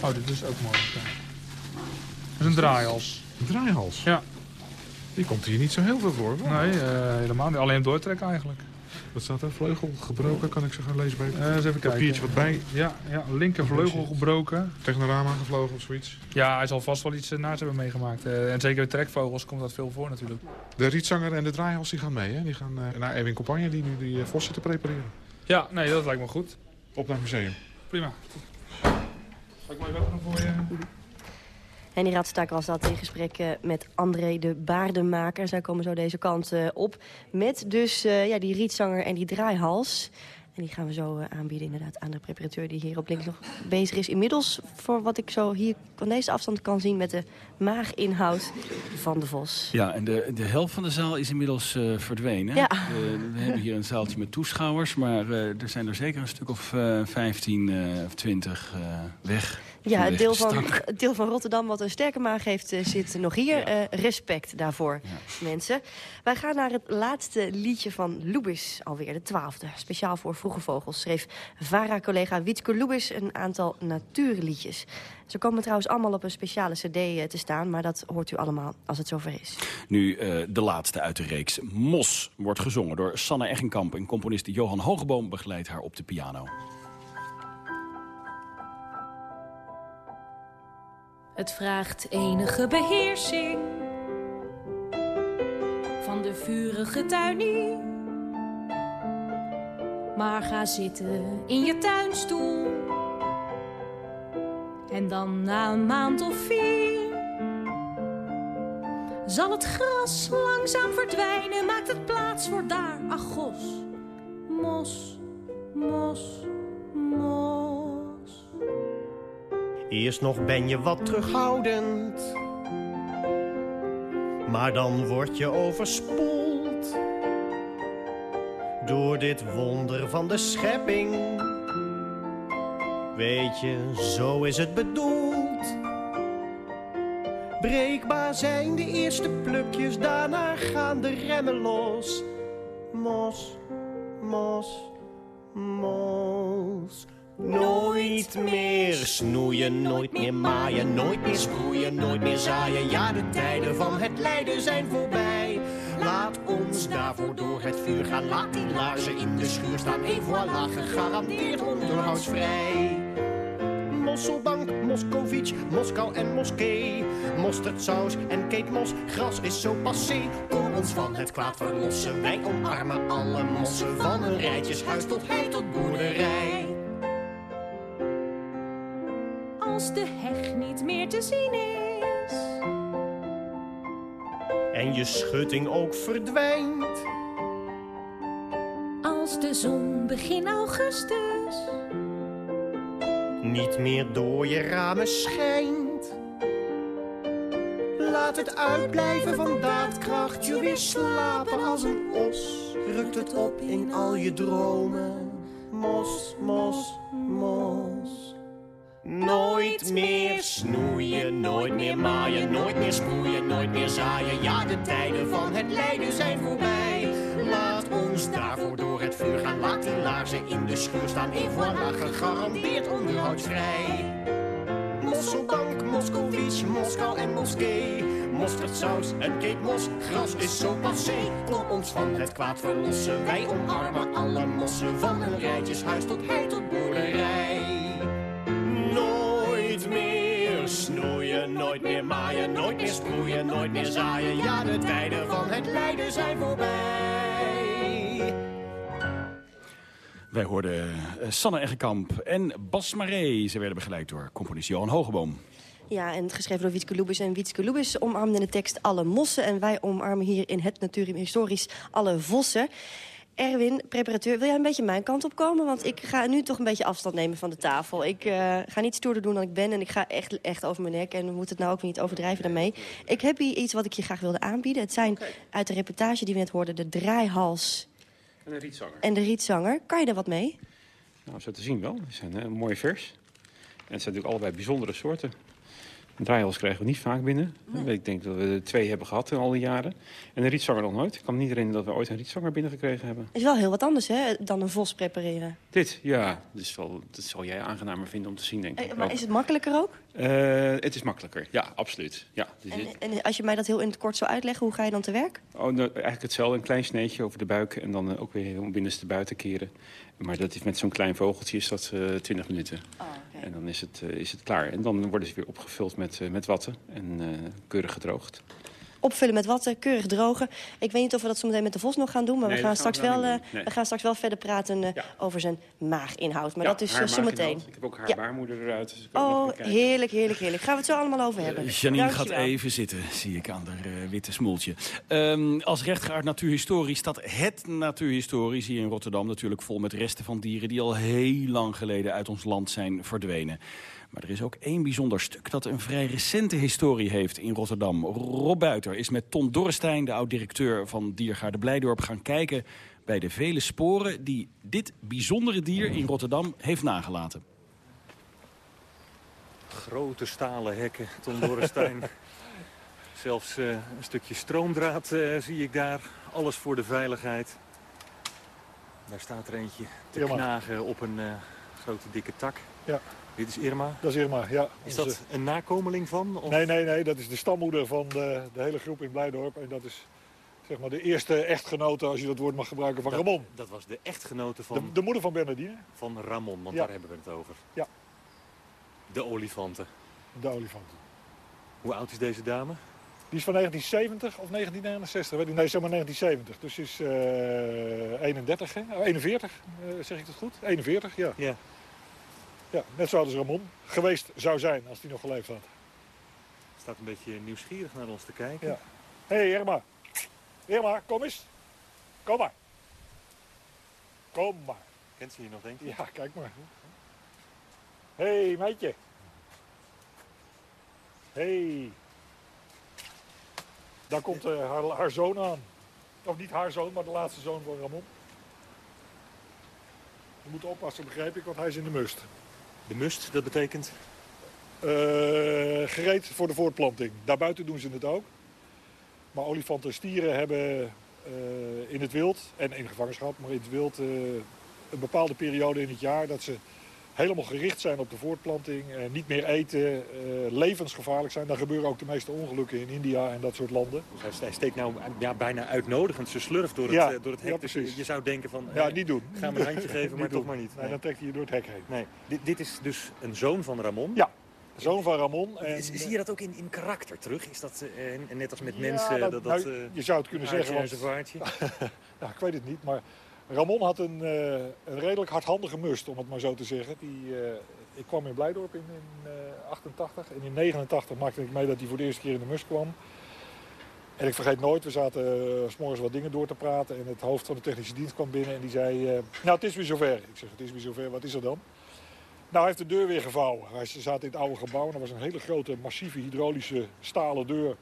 Oh, dit is ook mooi. Dat is een draaihals. Een draaihals? Ja. Die komt hier niet zo heel veel voor. Hoor. Nee, helemaal niet. Alleen doortrekken eigenlijk. Wat staat er? Vleugel gebroken, kan ik zo gaan lezen bij het uh, eens even papiertje wat bij. Ja, ja linker vleugel gebroken. Technorama gevlogen of zoiets? Ja, hij zal vast wel iets naast hebben meegemaakt. Uh, en zeker bij trekvogels komt dat veel voor natuurlijk. De rietzanger en de draaihals die gaan mee, hè? Die gaan uh, naar Erwin Compagne die nu die vossen te prepareren. Ja, nee, dat lijkt me goed. Op naar het museum. Prima. Zal ik maar even voor je... Henny Radstaker was dat in gesprek met André de Baardenmaker. Zij komen zo deze kant op. Met dus uh, ja, die rietzanger en die draaihals. En die gaan we zo uh, aanbieden inderdaad aan de preparateur die hier op links nog bezig is. Inmiddels, voor wat ik zo hier van deze afstand kan zien... met de maaginhoud van de Vos. Ja, en de, de helft van de zaal is inmiddels uh, verdwenen. Ja. we hebben hier een zaaltje met toeschouwers... maar er zijn er zeker een stuk of 15 of 20 weg. Ja, het deel van, het deel van Rotterdam wat een sterke maag heeft, uh, zit nog hier. Ja. Uh, respect daarvoor, ja. mensen. Wij gaan naar het laatste liedje van Lubis, alweer de twaalfde. Speciaal voor Vroege Vogels schreef VARA-collega Wietke Lubis een aantal natuurliedjes. Ze komen trouwens allemaal op een speciale cd uh, te staan... maar dat hoort u allemaal als het zover is. Nu de laatste uit de reeks. Mos wordt gezongen door Sanne Eggenkamp... en componist Johan Hogeboom begeleidt haar op de piano. Het vraagt enige beheersing van de vurige tuinie. Maar ga zitten in je tuinstoel. En dan na een maand of vier zal het gras langzaam verdwijnen. Maakt het plaats voor daar, ach gos, mos, mos, mos. Eerst nog ben je wat terughoudend, maar dan word je overspoeld door dit wonder van de schepping. Weet je, zo is het bedoeld. Breekbaar zijn de eerste plukjes, daarna gaan de remmen los. Mos, mos, mos. Nooit meer snoeien, nooit meer maaien, nooit meer sproeien, nooit meer zaaien. Ja, de tijden van het lijden zijn voorbij. Laat ons daarvoor door het vuur gaan. Laat die laarzen in de schuur staan. En voilà, gegarandeerd onderhoudsvrij. Mosselbank, Moskovits, Moskou en Moskee. Mosterdsaus en keetmos, gras is zo passé. Kom ons van het kwaad verlossen. Wij omarmen alle mossen. Van een rijtjeshuis tot hei tot boerderij. Te zien is. En je schutting ook verdwijnt. Als de zon begin augustus niet meer door je ramen schijnt. Laat het uitblijven van daadkracht, je weer slapen als een os. Rukt het op in al je dromen, mos, mos, mos. Nooit meer snoeien, nooit meer maaien, nooit meer sproeien, nooit meer zaaien. Ja, de tijden van het lijden zijn voorbij. Laat ons daarvoor door het vuur gaan. Laat die laarzen in de schuur staan. En voilà, gegarandeerd onderhoudsvrij. Mosselbank, Moskowitz, Moskou en Moskee. mosterdsaus en keepmos. Gras is zo passé, kom ons van het kwaad verlossen. Wij omarmen alle mossen van een rijtjeshuis tot hei tot boerderij. Nooit meer snoeien, nooit meer maaien, nooit meer sproeien, nooit meer zaaien. Ja, de tijden van het lijden zijn voorbij. Wij hoorden eh, Sanne Eggekamp en Bas Maree. Ze werden begeleid door componist Johan Hogeboom. Ja, en geschreven door Wietske Lubis. En Wietske Lubis omarmde in de tekst alle mossen. En wij omarmen hier in het Naturium Historisch alle vossen. Erwin, preparateur, wil jij een beetje mijn kant op komen? Want ik ga nu toch een beetje afstand nemen van de tafel. Ik eh, ga niet stoerder doen dan ik ben en ik ga echt, echt over mijn nek. En we moeten het nou ook niet overdrijven daarmee. Ik heb hier iets wat ik je graag wilde aanbieden. Het zijn uit de reportage die we net hoorden de draaihals En een rietzanger. en de rietzanger. Kan je er wat mee? Nou, zo te zien wel. Die zijn uh, mooi vers. En het zijn natuurlijk allebei bijzondere soorten. Draaihals krijgen we niet vaak binnen. Ik denk dat we er twee hebben gehad in al die jaren. En een rietzanger nog nooit. Ik kan me niet herinneren dat we ooit een rietzanger binnengekregen hebben. Is wel heel wat anders hè, dan een vos prepareren. Dit, ja. Dat, is wel, dat zal jij aangenamer vinden om te zien, denk ik. Eh, Maar ook. is het makkelijker ook? Eh, het is makkelijker, ja, absoluut. Ja, dus dit- En, en als je mij dat heel in het kort zou uitleggen, hoe ga je dan te werk? Oh, nou, eigenlijk hetzelfde. Een klein sneetje over de buik en dan eh, ook weer heel binnenste buiten keren. Maar dat is met zo'n klein vogeltje is dat eh 20 minuten. En dan is het, eh, is het klaar. En dan worden ze weer opgevuld met, eh, met watten en eh, keurig gedroogd. Opvullen met watten, keurig drogen. Ik weet niet of we dat zo meteen met de vos nog gaan doen... maar Nee, we, gaan straks we wel, eh, niet doen. Nee. we gaan straks wel verder praten eh, over zijn maaginhoud. Maar Ja, dat is haar uh, zometeen. maaginhoud. Ik heb ook haar Ja. baarmoeder eruit. Dus Oh, heerlijk, heerlijk, heerlijk. Gaan we het zo allemaal over hebben. Janine gaat even zitten, zie ik aan de eh, witte smoeltje. Ehm, als rechtgeaard natuurhistorisch staat het natuurhistorisch hier in Rotterdam... natuurlijk vol met resten van dieren die al heel lang geleden uit ons land zijn verdwenen. Maar er is ook één bijzonder stuk dat een vrij recente historie heeft in Rotterdam. Rob Buiter is met Ton Dorrestein, de oud-directeur van Diergaarde Blijdorp... gaan kijken bij de vele sporen die dit bijzondere dier in Rotterdam heeft nagelaten. Grote stalen hekken, Tom Dorrestein. Zelfs eh, een stukje stroomdraad eh, zie ik daar. Alles voor de veiligheid. Daar staat er eentje te knagen op een eh, grote dikke tak. Ja. Dit is Irma. Dat is Irma, ja. Is Onze- dat een nakomeling van? Of? Nee, nee, nee. Dat is de stammoeder van de, de hele groep in Blijdorp. En dat is zeg maar de eerste echtgenote, als je dat woord mag gebruiken, van Dat- Ramon. Dat was de echtgenote van, De, de moeder van Bernardine. van Ramon, want Ja. daar hebben we het over. Ja. De olifanten. De olifant. Hoe oud is deze dame? Die is van 1970 of 1969? Weet ik- Nee, zeg maar 1970. Dus is eh 31, hè? Oh, 41, eh, zeg ik dat goed? 41, ja. Ja. Ja, net zo oud als Ramon geweest zou zijn als hij nog geleefd had. Staat een beetje nieuwsgierig naar ons te kijken. Ja. Hé, hey, Irma. Irma, kom eens. Kom maar. Kom maar. Kent ze je nog, denk ik? Ja, kijk maar. Hé, hey, meidje. Hé. Hey. Daar komt eh, haar, haar zoon aan. Of niet haar zoon, maar de laatste zoon van Ramon. Je moet oppassen, begrijp ik, want hij is in de must. De must, dat betekent? Eh, gereed voor de voortplanting. Daarbuiten doen ze het ook. Maar olifanten en stieren hebben eh, in het wild, en in gevangenschap, maar in het wild een bepaalde periode in het jaar dat ze helemaal gericht zijn op de voortplanting, eh, niet meer eten, eh, levensgevaarlijk zijn. Dan gebeuren ook de meeste ongelukken in India en dat soort landen. Dus hij- steekt nou ja, bijna uitnodigend zijn slurf door het, Ja, eh, door het hek. ja, Dus je, zou denken van, Ja, niet doen. ga me een handje geven, maar toch maar niet. Nee, dan trekt hij je door het hek heen. Nee, dit, dit is dus een zoon van Ramon. Ja, zoon van Ramon. En, zie je dat ook in, in karakter terug? Is dat net als met Ja, mensen? dat- dat, nou, dat, je zou het kunnen zeggen, vaartje? ja, ik weet het niet, maar Ramon had een, eh, een redelijk hardhandige must, om het maar zo te zeggen. Die, eh, ik kwam in Blijdorp in, in eh, 88 en in 89 maakte ik mee dat hij voor de eerste keer in de must kwam. En ik vergeet nooit, we zaten eh, s s'morgens wat dingen door te praten en het hoofd van de technische dienst kwam binnen en die zei, eh, nou het is weer zover. Ik zeg, het is weer zover, wat is er dan? Nou, hij heeft de deur weer gevouwen. Hij zat in het oude gebouw en er was een hele grote, massieve hydraulische stalen deur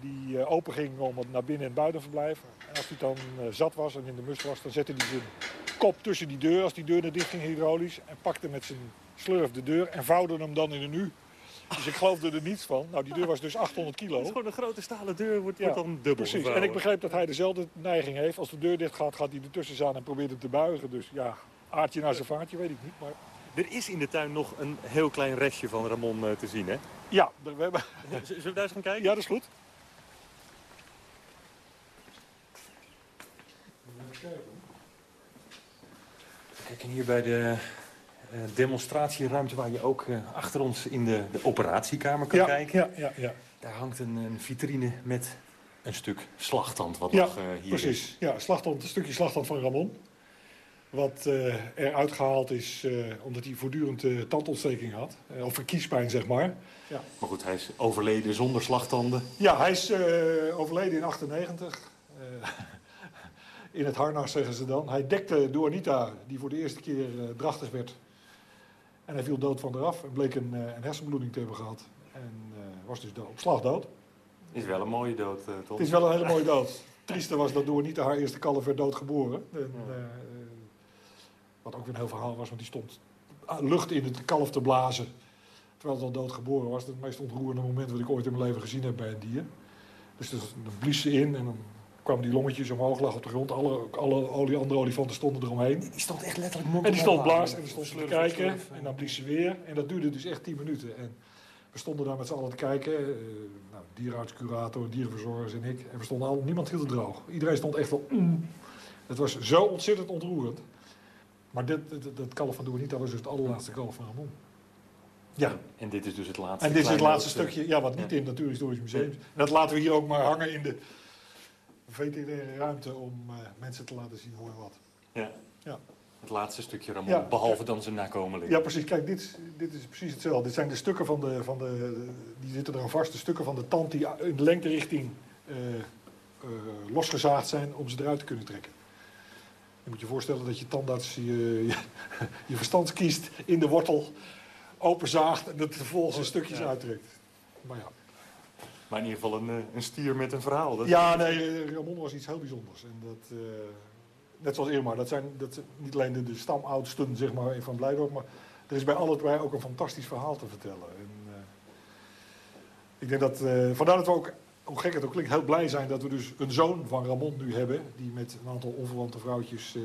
die eh, open ging om het naar binnen en buitenverblijf. En als hij dan eh, zat was en in de must was, dan zette hij zijn kop tussen die deur, als die deur naar dicht ging hydraulisch, en pakte met zijn slurf de deur en vouwde hem dan in een U. Dus ik geloofde er niets van. Nou, die deur was dus 800 kilo. Het is gewoon een grote stalen deur, wordt, Ja, wordt dan dubbel Precies. En ik begreep dat hij dezelfde neiging heeft. Als de deur dicht gaat, gaat hij ertussen staan en probeert hem te buigen. Dus ja, aardje naar zijn vaartje, weet ik niet. Maar Er is in de tuin nog een heel klein restje van Ramon eh, te zien, hè? ja, we hebben... Zullen we daar eens gaan kijken? Ja, dat is goed. Kijk, en hier bij de uh, demonstratieruimte waar je ook uh, achter ons in de, de operatiekamer kan ja, kijken. Ja, ja, ja. Daar hangt een, een vitrine met een stuk slagtand wat ja, nog uh, hier precies. is. Ja, slagtand, een stukje slagtand van Ramon. Wat uh, eruit gehaald is uh, omdat hij voortdurend uh, tandontsteking had. of kiespijn, zeg maar. Ja. Maar goed, hij is overleden zonder slagtanden. Ja, hij is overleden in 98. In het harnas, zeggen ze dan. Hij dekte door Anita, die voor de eerste keer drachtig werd. En hij viel dood van eraf en bleek een, een hersenbloeding te hebben gehad. En was dus dood, op slag dood. Is wel een mooie dood, toch? Het is wel een hele mooie dood. Trieste was dat door Anita haar eerste kalf werd doodgeboren. En. Wat ook weer een heel verhaal was, want die stond lucht in het kalf te blazen. Terwijl het al doodgeboren was. Dat het meest ontroerende moment wat ik ooit in mijn leven gezien heb bij een dier. Dus, dus dan blies ze in en dan kwamen die longetjes omhoog, lag op de grond. Alle, alle olie, andere olifanten stonden eromheen. Die stond echt letterlijk mond En die stond blaas en die stond te kijken. En dan blies ze weer. En dat duurde dus echt tien minuten. En we stonden daar met z'n allen te kijken. Uh, nou, dierenarts, curator, dierenverzorgers en ik. En we stonden al, niemand hield het droog. Iedereen stond echt wel... Mm. Het was zo ontzettend ontroerend. Maar dit, dit, dat kalf van Douanita was dus het allerlaatste kalf van Ramon. Ja. En dit is dus het laatste En dit is het laatste stukje, ja, wat niet ja. in het Natuurhistorisch Museum. En dat laten we hier ook maar hangen in de veterinaire ruimte om uh, mensen te laten zien hoe en wat. Ja. ja. Het laatste stukje Ramon, ja. behalve dan zijn nakomelingen. Ja, precies. Kijk, dit, dit is precies hetzelfde. Dit zijn de stukken van de, van de, die zitten er aan vast, de stukken van de tand die in de lengterichting uh, uh, losgezaagd zijn om ze eruit te kunnen trekken. Je moet je voorstellen dat je tandarts je, je, je verstand kiest in de wortel, openzaagt en dat vervolgens stukjes ja. uittrekt. Maar ja. Maar in ieder geval een, een stier met een verhaal. Ja, nee, Ramon was iets heel bijzonders. En dat, uh, net zoals Irma, dat zijn, dat niet alleen de, de stamoudsten zeg maar, van Blijdorp, maar er is bij allebei ook een fantastisch verhaal te vertellen. En, ik denk dat, vandaar dat we ook hoe gek het ook klinkt, heel blij zijn dat we dus een zoon van Ramon nu hebben. Die met een aantal onverwante vrouwtjes, eh,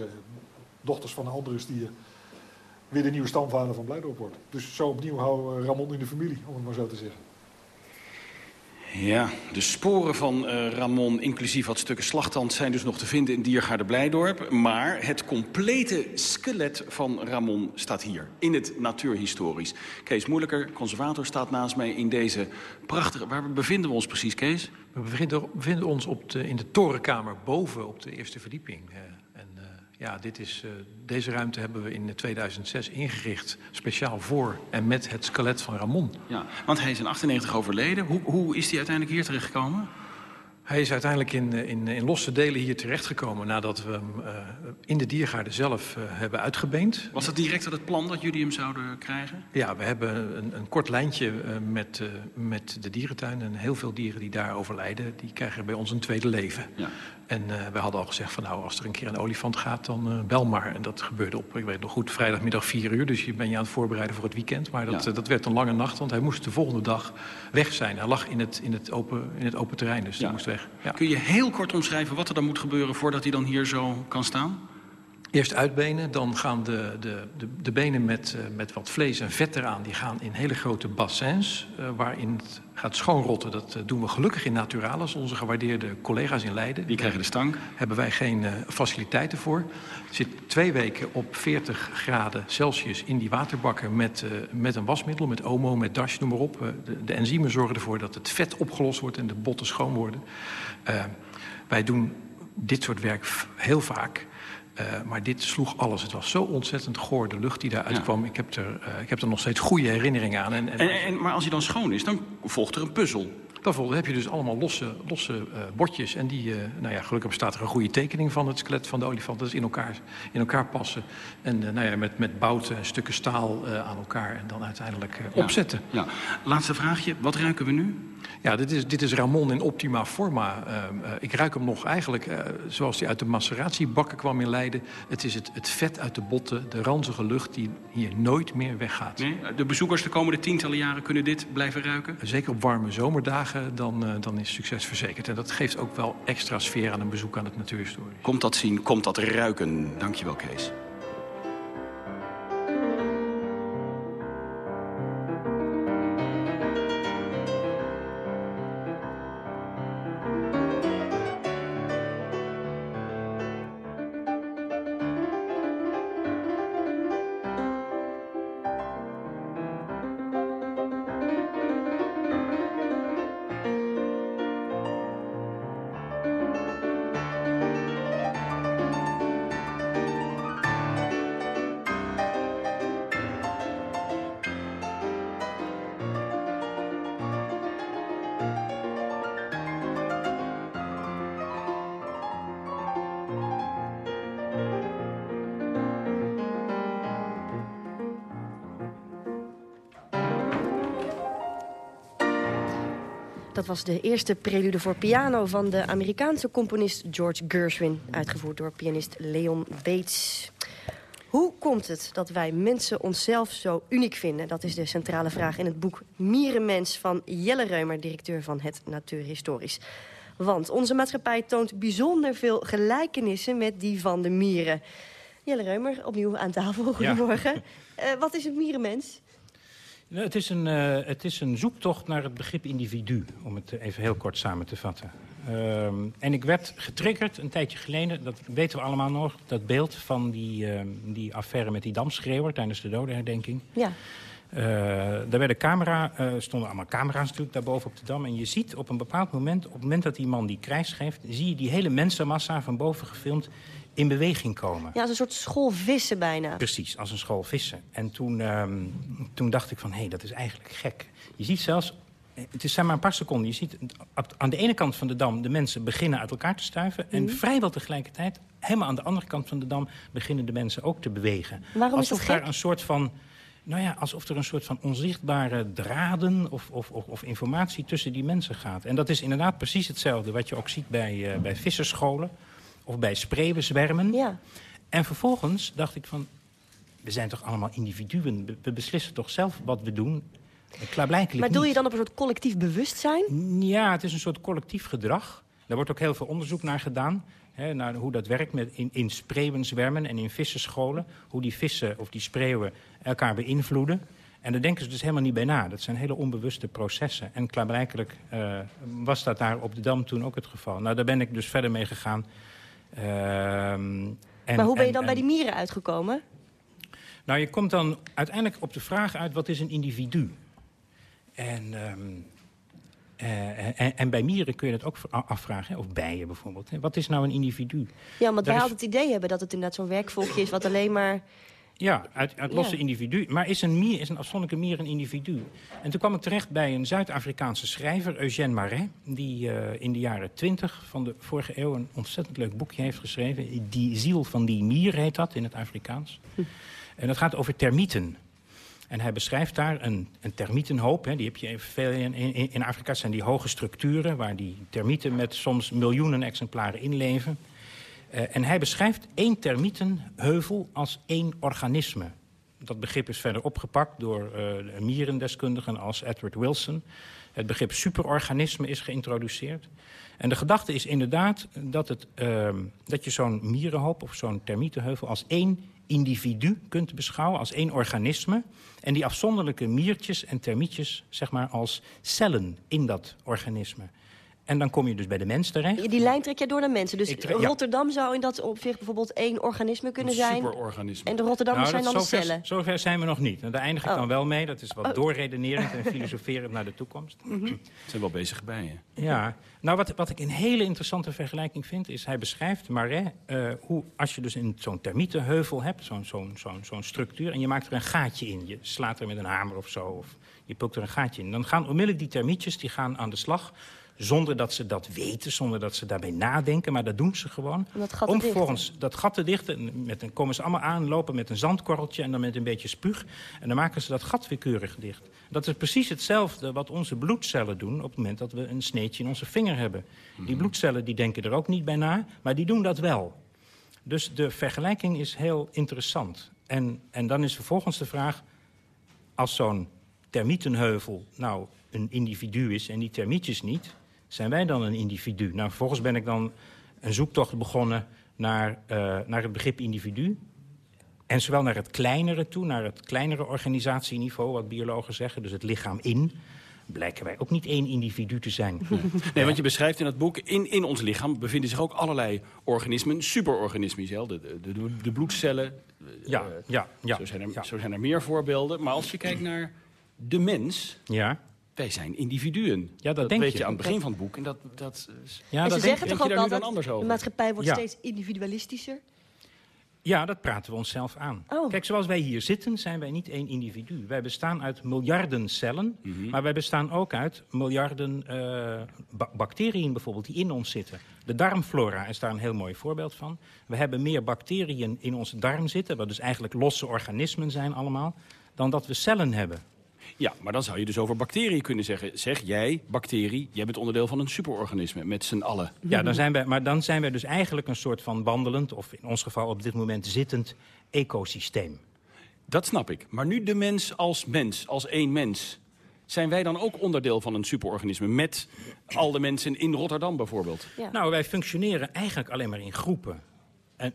dochters van andere stier, weer de nieuwe stamvader van Blijdorp wordt. Dus zo opnieuw we Ramon in de familie, om het maar zo te zeggen. Ja, de sporen van uh, Ramon, inclusief wat stukken slagtand... zijn dus nog te vinden in Diergaarde Blijdorp. Maar het complete skelet van Ramon staat hier, in het Natuurhistorisch. Kees Moeilijker, conservator, staat naast mij in deze prachtige... Waar bevinden we ons precies, Kees? We bevinden, ons op de, in de torenkamer boven op de eerste verdieping. Uh, ja, dit is, uh, deze ruimte hebben we in 2006 ingericht... speciaal voor en met het skelet van Ramon. Ja, want hij is in 98 overleden. Hoe, hoe is hij uiteindelijk hier terechtgekomen? Hij is uiteindelijk in, in, in losse delen hier terechtgekomen... nadat we hem uh, in de diergaarde zelf uh, hebben uitgebeend. Was dat direct het plan dat jullie hem zouden krijgen? Ja, we hebben een, een kort lijntje uh, met, met de dierentuin. En heel veel dieren die daar overlijden, die krijgen bij ons een tweede leven. Ja. En we hadden al gezegd van nou, als er een keer een olifant gaat, dan bel maar. En dat gebeurde op, ik weet nog goed, vrijdagmiddag 4 uur. Dus je ben je aan het voorbereiden voor het weekend. Maar dat, Ja. dat werd een lange nacht, want hij moest de volgende dag weg zijn. Hij lag in het, in het, open, in het open terrein, dus hij moest weg. Ja. Kun je heel kort omschrijven wat er dan moet gebeuren... voordat hij dan hier zo kan staan? Eerst uitbenen, dan gaan de, de, de, de benen met, uh, met wat vlees en vet eraan... die gaan in hele grote bassins, uh, waarin het gaat schoonrotten. Dat uh, doen we gelukkig in Naturalis, onze gewaardeerde collega's in Leiden. Die krijgen de stank. Hebben wij geen faciliteiten voor. Zit twee weken op 40 graden Celsius in die waterbakken... met, met een wasmiddel, met Omo, met Dash, noem maar op. de, de enzymen zorgen ervoor dat het vet opgelost wordt en de botten schoon worden. wij doen dit soort werk heel vaak... Uh, maar dit sloeg alles. Het was zo ontzettend goor, de lucht die daaruit Ja. kwam. Ik heb, er, uh, ik heb er nog steeds goede herinneringen aan. En, en, En, en, maar als hij dan schoon is, dan volgt er een puzzel. Dan vol- heb je dus allemaal losse, losse uh, bordjes. En die, uh, nou ja, gelukkig bestaat er een goede tekening van het skelet van de olifant. Dat is in elkaar, in elkaar passen. En uh, nou ja, met, met bouten en stukken staal aan elkaar. En dan uiteindelijk Ja. opzetten. Ja. Laatste vraagje, wat ruiken we nu? Ja, dit is, dit is Ramon in optima forma. Uh, ik ruik hem nog eigenlijk zoals hij uit de maceratiebakken kwam in Leiden. Het is het, het vet uit de botten, de ranzige lucht die hier nooit meer weggaat. Nee? De bezoekers de komende tientallen jaren kunnen dit blijven ruiken? Zeker op warme zomerdagen, dan, uh, dan is succes verzekerd. En dat geeft ook wel extra sfeer aan een bezoek aan het natuurhistorisch. Komt dat zien, komt dat ruiken. Dankjewel, Kees. Dat was de eerste prelude voor piano van de Amerikaanse componist George Gershwin. Uitgevoerd door pianist Leon Bates. Hoe komt het dat wij mensen onszelf zo uniek vinden? Dat is de centrale vraag in het boek Mierenmens van Jelle Reumer... directeur van het Natuurhistorisch. Want onze maatschappij toont bijzonder veel gelijkenissen met die van de mieren. Jelle Reumer, opnieuw aan tafel. Goedemorgen. Ja. Uh, wat is een mierenmens? Het is, een, uh, het is een zoektocht naar het begrip individu, om het even heel kort samen te vatten. Uh, en ik werd getriggerd een tijdje geleden, dat weten we allemaal nog... dat beeld van die, uh, die affaire met die damschreeuwer tijdens de dodenherdenking. Ja. Uh, daar werden camera, uh, stonden allemaal camera's natuurlijk daarboven op de dam. En je ziet op een bepaald moment, op het moment dat die man die krijs geeft... zie je die hele mensenmassa van boven gefilmd in beweging komen. Ja, als een soort school vissen bijna. Precies, als een school vissen. En toen, um, toen dacht ik van, hé, hey, dat is eigenlijk gek. Je ziet zelfs, het is zijn maar een paar seconden... je ziet aan de ene kant van de dam de mensen beginnen uit elkaar te stuiven... Mm. en vrijwel tegelijkertijd, helemaal aan de andere kant van de dam... beginnen de mensen ook te bewegen. Waarom alsof is dat daar een soort van... Nou ja, alsof er een soort van onzichtbare draden of, of, of, of, informatie tussen die mensen gaat. En dat is inderdaad precies hetzelfde wat je ook ziet bij, uh, bij visserscholen of bij spreeuwenzwermen. Ja. En vervolgens dacht ik van, we zijn toch allemaal individuen. We beslissen toch zelf wat we doen. Klaarblijkelijk maar doe je niet. dan op een soort collectief bewustzijn? Ja, het is een soort collectief gedrag. Daar wordt ook heel veel onderzoek naar gedaan. Hè, naar hoe dat werkt met in, in spreeuwenzwermen en in vissenscholen. Hoe die vissen of die spreeuwen elkaar beïnvloeden. En daar denken ze dus helemaal niet bij na. Dat zijn hele onbewuste processen. En klaarblijkelijk uh, was dat daar op de Dam toen ook het geval. Nou, daar ben ik dus verder mee gegaan. Uh, en, maar hoe ben je dan en, bij die mieren uitgekomen? Nou, je komt dan uiteindelijk op de vraag uit... wat is een individu? En, um, uh, en, en, bij mieren kun je dat ook afvragen. Hè? Of bijen bijvoorbeeld. Hè? Wat is nou een individu? Ja, want wij altijd het idee hebben dat het inderdaad zo'n werkvolkje is... wat alleen maar... Ja, uit, uit losse ja. individu. Maar is een mier, is een afzonderlijke mier een individu? En toen kwam ik terecht bij een Zuid-Afrikaanse schrijver, Eugène Marais... die uh, in de jaren twintig van de vorige eeuw een ontzettend leuk boekje heeft geschreven. Die ziel van die mier heet dat in het Afrikaans. Hm. En dat gaat over termieten. En hij beschrijft daar een, een termietenhoop. Hè, die heb je veel in, in, in Afrika. zijn die hoge structuren waar die termieten met soms miljoenen exemplaren inleven. Uh, en hij beschrijft één termietenheuvel als één organisme. Dat begrip is verder opgepakt door uh, mierendeskundigen als Edward Wilson. Het begrip superorganisme is geïntroduceerd. En de gedachte is inderdaad dat, het, uh, dat je zo'n mierenhoop of zo'n termietenheuvel als één individu kunt beschouwen, als één organisme. En die afzonderlijke miertjes en termietjes zeg maar als cellen in dat organisme. En dan kom je dus bij de mens terecht. Die lijn trek je door naar mensen. Dus trek, Rotterdam ja. zou in dat opzicht bijvoorbeeld één organisme kunnen een zijn. superorganisme. En de Rotterdammers nou, zijn dan zover, de cellen. Zover zijn we nog niet. En daar eindig ik oh. dan wel mee. Dat is wat oh. doorredenerend en filosoferend naar de toekomst. Mm -hmm. zijn wel bezig bij je. Ja. Nou, wat, wat ik een hele interessante vergelijking vind... is hij beschrijft, Marais, uh, hoe als je dus in zo'n termietenheuvel hebt... zo'n zo'n zo'n zo'n structuur, en je maakt er een gaatje in. Je slaat er met een hamer of zo, of je pulkt er een gaatje in. Dan gaan onmiddellijk die termietjes die gaan aan de slag zonder dat ze dat weten, zonder dat ze daarbij nadenken. Maar dat doen ze gewoon. Om, dat gat om volgens dat gat te dichten. Met een, komen ze allemaal aanlopen met een zandkorreltje en dan met een beetje spuug. En dan maken ze dat gat weer keurig dicht. Dat is precies hetzelfde wat onze bloedcellen doen... op het moment dat we een sneetje in onze vinger hebben. Die bloedcellen die denken er ook niet bij na, maar die doen dat wel. Dus de vergelijking is heel interessant. En, en dan is vervolgens de vraag... als zo'n termietenheuvel nou een individu is en die termietjes niet zijn wij dan een individu? Nou, vervolgens ben ik dan een zoektocht begonnen naar, uh, naar het begrip individu. En zowel naar het kleinere toe, naar het kleinere organisatieniveau, wat biologen zeggen, dus het lichaam in. Blijken wij ook niet één individu te zijn. nee, want je beschrijft in het boek, in, in ons lichaam bevinden zich ook allerlei organismen, superorganismen, de, de, de, de bloedcellen. Ja, uh, ja, ja, zo, zijn er, ja. zo zijn er meer voorbeelden. Maar als je kijkt naar de mens, ja wij zijn individuen. Ja, dat, dat denk weet je. aan het begin van het boek. En, dat, dat, ja, en dat ze zeggen denk, toch denk ook altijd, de maatschappij wordt ja. steeds individualistischer? Ja, dat praten we onszelf aan. Oh. Kijk, zoals wij hier zitten, zijn wij niet één individu. Wij bestaan uit miljarden cellen, mm -hmm. maar wij bestaan ook uit miljarden uh, ba bacteriën bijvoorbeeld die in ons zitten. De darmflora is daar een heel mooi voorbeeld van. We hebben meer bacteriën in onze darm zitten, wat dus eigenlijk losse organismen zijn allemaal, dan dat we cellen hebben. Ja, maar dan zou je dus over bacteriën kunnen zeggen. Zeg jij, bacterie, jij bent onderdeel van een superorganisme met z'n allen. Ja, dan zijn wij, maar dan zijn wij dus eigenlijk een soort van wandelend... of in ons geval op dit moment zittend ecosysteem. Dat snap ik. Maar nu de mens als mens, als één mens. Zijn wij dan ook onderdeel van een superorganisme... met al de mensen in Rotterdam bijvoorbeeld? Nou, wij functioneren eigenlijk alleen maar in groepen. En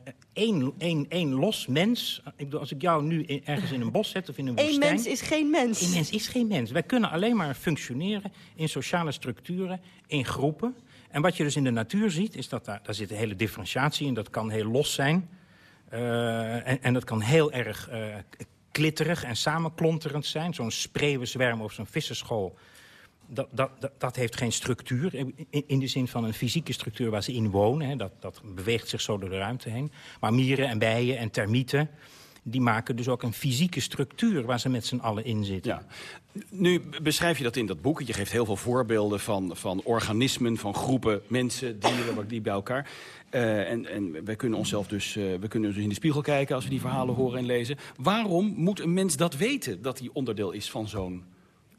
één, los mens, ik bedoel, als ik jou nu in- ergens in een bos zet of in een Eén woestijn... mens is geen mens. Een mens is geen mens. Wij kunnen alleen maar functioneren in sociale structuren, in groepen. En wat je dus in de natuur ziet, is dat daar, daar zit een hele differentiatie in. Dat kan heel los zijn. Eh, en, en dat kan heel erg eh, klitterig en samenklonterend zijn. Zo'n spreeuwenzwerm of zo'n vissenschool. Dat, dat, dat, heeft geen structuur, in, in de zin van een fysieke structuur waar ze in wonen. Hè. Dat, dat beweegt zich zo door de ruimte heen. Maar mieren en bijen en termieten, die maken dus ook een fysieke structuur... waar ze met z'n allen in zitten. Ja. Nu beschrijf je dat in dat boek. Je geeft heel veel voorbeelden van, van organismen, van groepen, mensen, dieren die bij elkaar. Eh, en, en wij kunnen onszelf dus, eh, we kunnen dus in de spiegel kijken als we die verhalen horen en lezen. Waarom moet een mens dat weten, dat hij onderdeel is van zo'n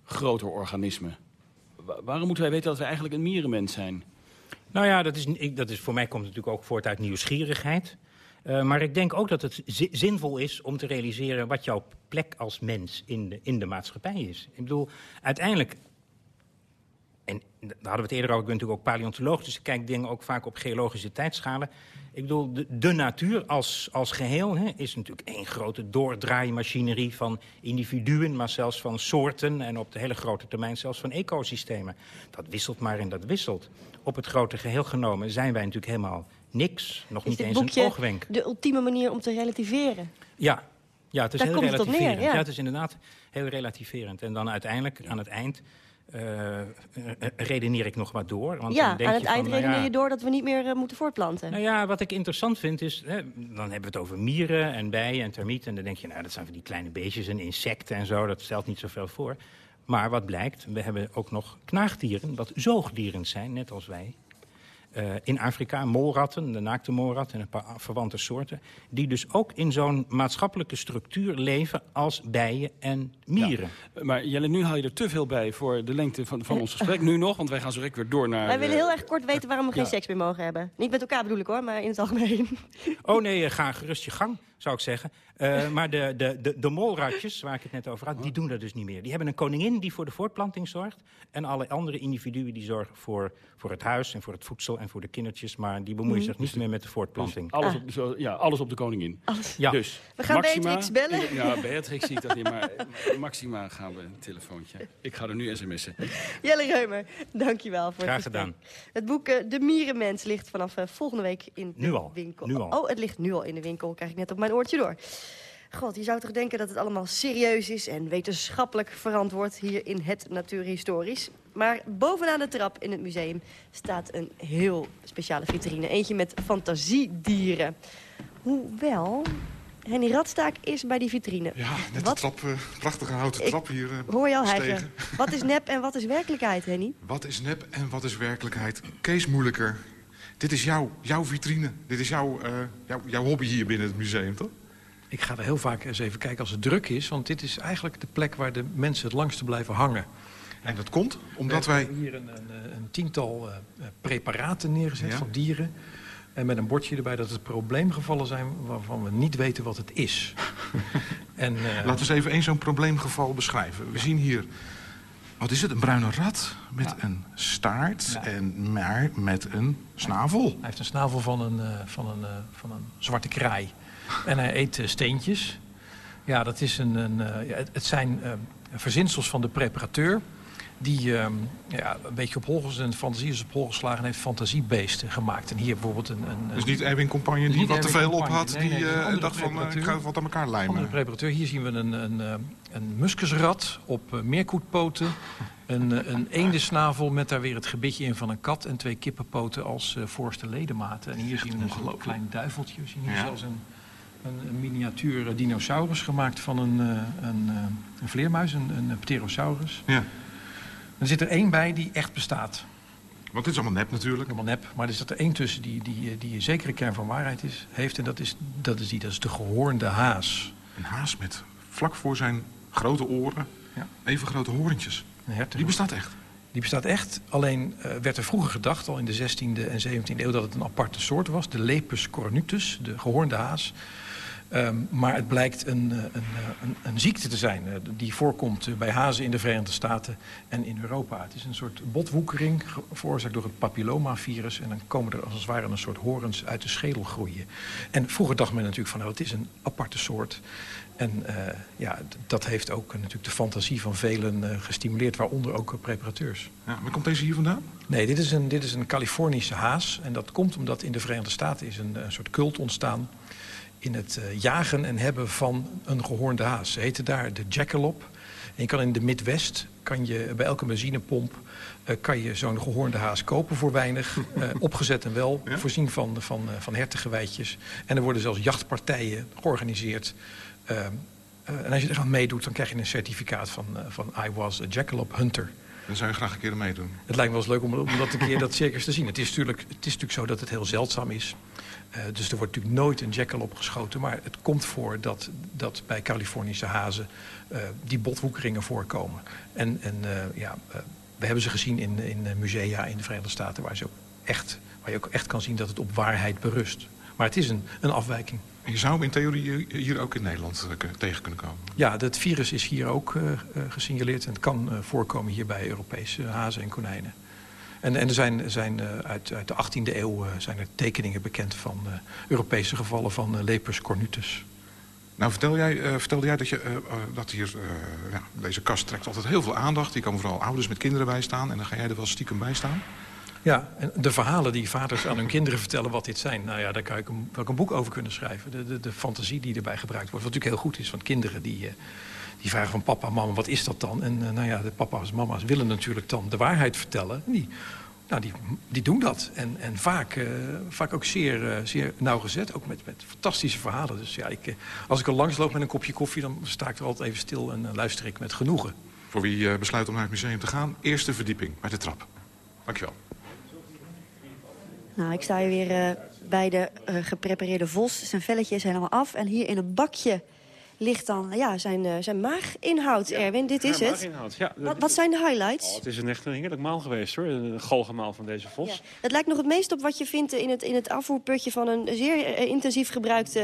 groter organisme? Wa- waarom moeten wij weten dat we eigenlijk een mierenmens zijn? Nou ja, dat is, dat is, voor mij komt het natuurlijk ook voort uit nieuwsgierigheid. Eh, maar ik denk ook dat het zi- zinvol is om te realiseren... wat jouw plek als mens in de, in de maatschappij is. Ik bedoel, uiteindelijk... En daar hadden we het eerder over, ik ben natuurlijk ook paleontoloog... dus ik kijk dingen ook vaak op geologische tijdschalen. Ik bedoel, de, de natuur als, als geheel hè, is natuurlijk één grote doordraaimachinerie... van individuen, maar zelfs van soorten... en op de hele grote termijn zelfs van ecosystemen. Dat wisselt maar en dat wisselt. Op het grote geheel genomen zijn wij natuurlijk helemaal niks. Nog Is niet eens een oogwenk. de ultieme manier om te relativeren? Ja, ja het is Daar heel komt het op neer, relativerend. ja. het is inderdaad heel relativerend. En dan uiteindelijk, aan het eind, eh, redeneer ik nog wat door. Want ja, dan denk aan het je van, eind nou redeneer ja, je door dat we niet meer eh, moeten voortplanten. Nou ja, wat ik interessant vind is, hè, dan hebben we het over mieren en bijen en termieten. En dan denk je, nou, dat zijn van die kleine beestjes en insecten en zo. Dat stelt niet zoveel voor. Maar wat blijkt, we hebben ook nog knaagdieren, wat zoogdieren zijn, net als wij. Eh, in Afrika molratten, de naakte molrat en een paar verwante soorten... die dus ook in zo'n maatschappelijke structuur leven als bijen en mieren. Maar Jelle, nu haal je er te veel bij voor de lengte van, van ons gesprek. Nu nog, want wij gaan zo direct weer door naar... Wij willen eh, heel erg kort weten waarom we geen ja. seks meer mogen hebben. Niet met elkaar bedoel ik hoor, maar in het algemeen. Oh nee, eh, ga gerust je gang, zou ik zeggen. Eh, maar de, de, de, de molratjes, waar ik het net over had, die doen dat dus niet meer. Die hebben een koningin die voor de voortplanting zorgt. En alle andere individuen die zorgen voor, voor het huis en voor het voedsel en voor de kindertjes. Maar die bemoeien Mhm. zich niet meer met de voortplanting. Alles, op, zo, ja, alles op de koningin. Ja. Dus, We gaan Maxima- Beatrix bellen. Ja, Beatrix zie ik dat niet, maar Maxima gaan we een telefoontje. Ik ga er nu sms'en. Jelle Reumer, dankjewel voor Graag het gesprek. gedaan. Het boek eh, De Mierenmens ligt vanaf eh, volgende week in de Nu al, winkel. nu al. Oh, het ligt nu al in de winkel, krijg ik net op mijn oortje door. God, je zou toch denken dat het allemaal serieus is en wetenschappelijk verantwoord hier in het Natuurhistorisch. Maar bovenaan de trap in het museum staat een heel speciale vitrine. Eentje met fantasiedieren. Hoewel, Henny Radstaak is bij die vitrine. Ja, net Wat- de trap, eh, prachtige houten Ik trap hier eh, Hoor jou stegen. hijgen. Wat is nep en wat is werkelijkheid, Henny? Wat is nep en wat is werkelijkheid? Kees Moeilijker, dit is jouw, jouw vitrine. Dit is jouw, eh, jouw, jouw hobby hier binnen het museum, toch? Ik ga er heel vaak eens even kijken als het druk is. Want dit is eigenlijk de plek waar de mensen het langste blijven hangen. En dat komt omdat We wij... hebben hier een, een, eh, een tiental eh, preparaten neergezet Ja. van dieren. En met een bordje erbij dat het probleemgevallen zijn waarvan we niet weten wat het is. en, Laten we eens even één zo'n probleemgeval beschrijven. We zien hier, wat is het, een bruine rat met een staart en maar met een snavel. Hij heeft een snavel van een, eh, van een, eh, van een zwarte kraai. En hij eet eh, steentjes. Ja, dat is een, een, het, het zijn verzinsels van de preparateur... die eh, ja, een beetje op hol zijn fantasie is op hol geslagen... en heeft fantasiebeesten gemaakt. En hier bijvoorbeeld een... een Dus niet Erwin Compagne die wat te veel op had. Nee, nee, die andere dacht van, eh, ik ga wat aan elkaar lijmen. Andere preparateur. Hier zien we een, een, eh, een muskusrat op eh, meerkoetpoten. Een, een eendensnavel met daar weer het gebitje in van een kat. En twee kippenpoten als voorste ledematen. En hier zien we een klein duiveltje. We zien hier Ja. zelfs een, een, een miniatuur dinosaurus gemaakt van een, een, een vleermuis, een, een pterosaurus. Ja. Er zit er één bij die echt bestaat. Want dit is allemaal nep natuurlijk. Allemaal nep. Maar er zit er één tussen die, die, die een zekere kern van waarheid is, heeft. En dat is, dat is die, dat is de gehoornde haas. Een haas met vlak voor zijn grote oren Ja, even grote hoorntjes. Die bestaat echt? Die bestaat echt. Alleen uh, werd er vroeger gedacht, al in de 16e en 17e eeuw... dat het een aparte soort was, de Lepus cornutus, de gehoornde haas. Um, maar het blijkt een, een, een, een, ziekte te zijn uh, die voorkomt bij hazen in de Verenigde Staten en in Europa. Het is een soort botwoekering veroorzaakt door het papillomavirus. En dan komen er als het ware een soort horens uit de schedel groeien. En vroeger dacht men natuurlijk van nou, het is een aparte soort. En uh, ja, dat heeft ook natuurlijk de fantasie van velen uh, gestimuleerd, waaronder ook preparateurs. Ja, maar komt deze hier vandaan? Nee, dit is, een, dit is een Californische haas. En dat komt omdat in de Verenigde Staten is een, een soort cult ontstaan in het uh, jagen en hebben van een gehoornde haas. Ze heten daar de jackalope. En je kan in de Midwest, kan je bij elke benzinepomp... Uh, kan je zo'n gehoornde haas kopen voor weinig. Uh, opgezet en wel, ja? voorzien van, van, van hertengewijtjes. En er worden zelfs jachtpartijen georganiseerd... Uh, en als je er aan meedoet, dan krijg je een certificaat van, van I was a jackalope hunter. Dan zou je graag een keer meedoen. Het lijkt me wel eens leuk om, dat een keer dat circus te zien. Het is, natuurlijk, het is natuurlijk zo dat het heel zeldzaam is. Uh, dus er wordt natuurlijk nooit een jackal geschoten. Maar het komt voor dat, dat bij Californische hazen uh, die botwoekeringen voorkomen. En, en uh, ja, we hebben ze gezien in, in musea in de Verenigde Staten... Waar, ze ook echt, waar je ook echt kan zien dat het op waarheid berust. Maar het is een, een afwijking. Je zou hem in theorie hier ook in Nederland tegen kunnen komen? Ja, het virus is hier ook gesignaleerd. En het kan voorkomen hier bij Europese hazen en konijnen. En, en er zijn, zijn uit, uit, de 18e eeuw zijn er tekeningen bekend van uh, Europese gevallen van lepus cornutus. Nou, vertel jij, vertelde jij dat, je, dat hier, ja, deze kast trekt altijd heel veel aandacht. Hier komen vooral ouders met kinderen bij staan. En dan ga jij er wel stiekem bij staan. Ja, en de verhalen die vaders aan hun kinderen vertellen wat dit zijn... nou ja, daar kan ik een, wel een boek over kunnen schrijven. De, de, de fantasie die erbij gebruikt wordt. Wat natuurlijk heel goed is, want kinderen die die vragen van papa, mama, wat is dat dan? En uh, nou ja, de papa's en mama's willen natuurlijk dan de waarheid vertellen. En die, nou, die, die doen dat. En, en vaak, uh, vaak ook zeer, zeer nauwgezet. Ook met, met fantastische verhalen. Dus ja, ik, als ik er langs loop met een kopje koffie... dan sta ik er altijd even stil en luister ik met genoegen. Voor wie besluit om naar het museum te gaan... eerste verdieping bij de trap. Dankjewel. Nou, ik sta hier weer bij de geprepareerde vos. Zijn velletje is helemaal af. En hier in een bakje ligt dan ja, zijn, uh, zijn maaginhoud, ja, Erwin. Dit is het. Ja, wat, wat, zijn de highlights? Oh, het is een echt een heerlijk maal geweest, hoor. Een galgenmaal van deze vos. Ja. Het lijkt nog het meest op wat je vindt in het, in het afvoerputje... van een zeer intensief gebruikte